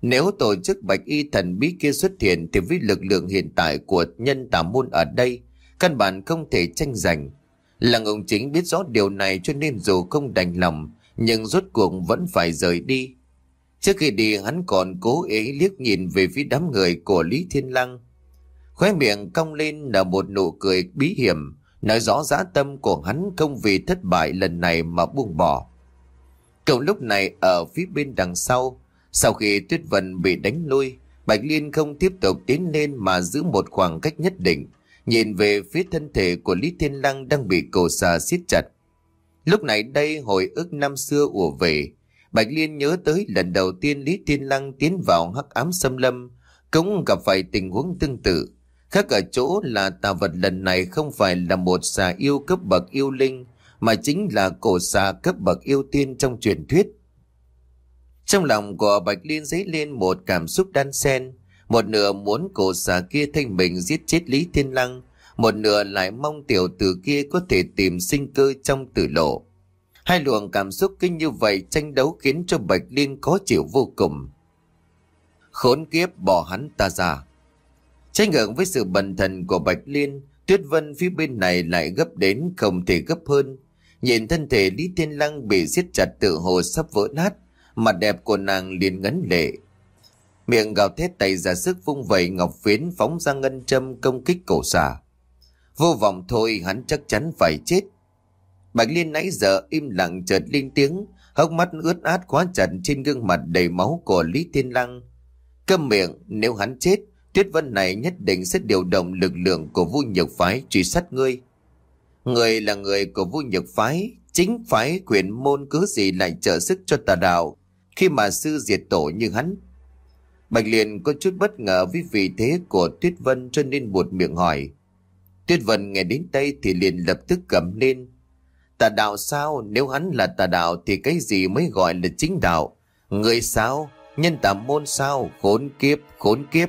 Nếu tổ chức bạch y thần bí kia xuất hiện thì với lực lượng hiện tại của nhân tà môn ở đây, căn bản không thể tranh giành. Làng ông chính biết rõ điều này cho nên dù không đành lòng, nhưng rốt cuộc vẫn phải rời đi. Trước khi đi hắn còn cố ý liếc nhìn về phía đám người của Lý Thiên Lăng. Khóe miệng cong lên là một nụ cười bí hiểm, nói rõ giá tâm của hắn không vì thất bại lần này mà buông bỏ. Cậu lúc này ở phía bên đằng sau, sau khi Tuyết Vân bị đánh lui, Bạch Liên không tiếp tục tiến lên mà giữ một khoảng cách nhất định, nhìn về phía thân thể của Lý Thiên Lăng đang bị cổ xà siết chặt. Lúc này đây hồi ức năm xưa ùa về, Bạch Liên nhớ tới lần đầu tiên Lý Thiên Lăng tiến vào hắc ám xâm lâm, cũng gặp phải tình huống tương tự. Khác ở chỗ là tà vật lần này không phải là một xà yêu cấp bậc yêu linh, mà chính là cổ xà cấp bậc yêu tiên trong truyền thuyết. Trong lòng của Bạch Liên dấy lên một cảm xúc đan xen, một nửa muốn cổ xà kia thanh mình giết chết Lý Thiên Lăng, một nửa lại mong tiểu tử kia có thể tìm sinh cơ trong tử lộ. Hai luồng cảm xúc kinh như vậy tranh đấu khiến cho Bạch Liên khó chịu vô cùng. Khốn kiếp bỏ hắn ta ra. Tranh ngưỡng với sự bần thần của Bạch Liên, Tuyết Vân phía bên này lại gấp đến không thể gấp hơn. Nhìn thân thể Lý Thiên Lăng bị siết chặt tự hồ sắp vỡ nát, mặt đẹp của nàng liền ngấn lệ. Miệng gào thét tay ra sức vung vẩy ngọc phiến phóng ra ngân châm công kích cổ xà. Vô vọng thôi hắn chắc chắn phải chết. Bạch Liên nãy giờ im lặng chợt lên tiếng, hốc mắt ướt át quá chặt trên gương mặt đầy máu của Lý Thiên Lăng. Câm miệng, nếu hắn chết, Tuyết Vân này nhất định sẽ điều động lực lượng của Vu nhược phái truy sát ngươi. Người là người của Vu nhược phái, chính phái quyền môn cứ gì lại trợ sức cho tà đạo, khi mà sư diệt tổ như hắn. Bạch Liên có chút bất ngờ với vị thế của Tuyết Vân cho nên buột miệng hỏi. Tuyết Vân nghe đến đây thì liền lập tức cầm lên. Tà đạo sao? Nếu hắn là tà đạo thì cái gì mới gọi là chính đạo? Người sao? Nhân tà môn sao? Khốn kiếp, khốn kiếp.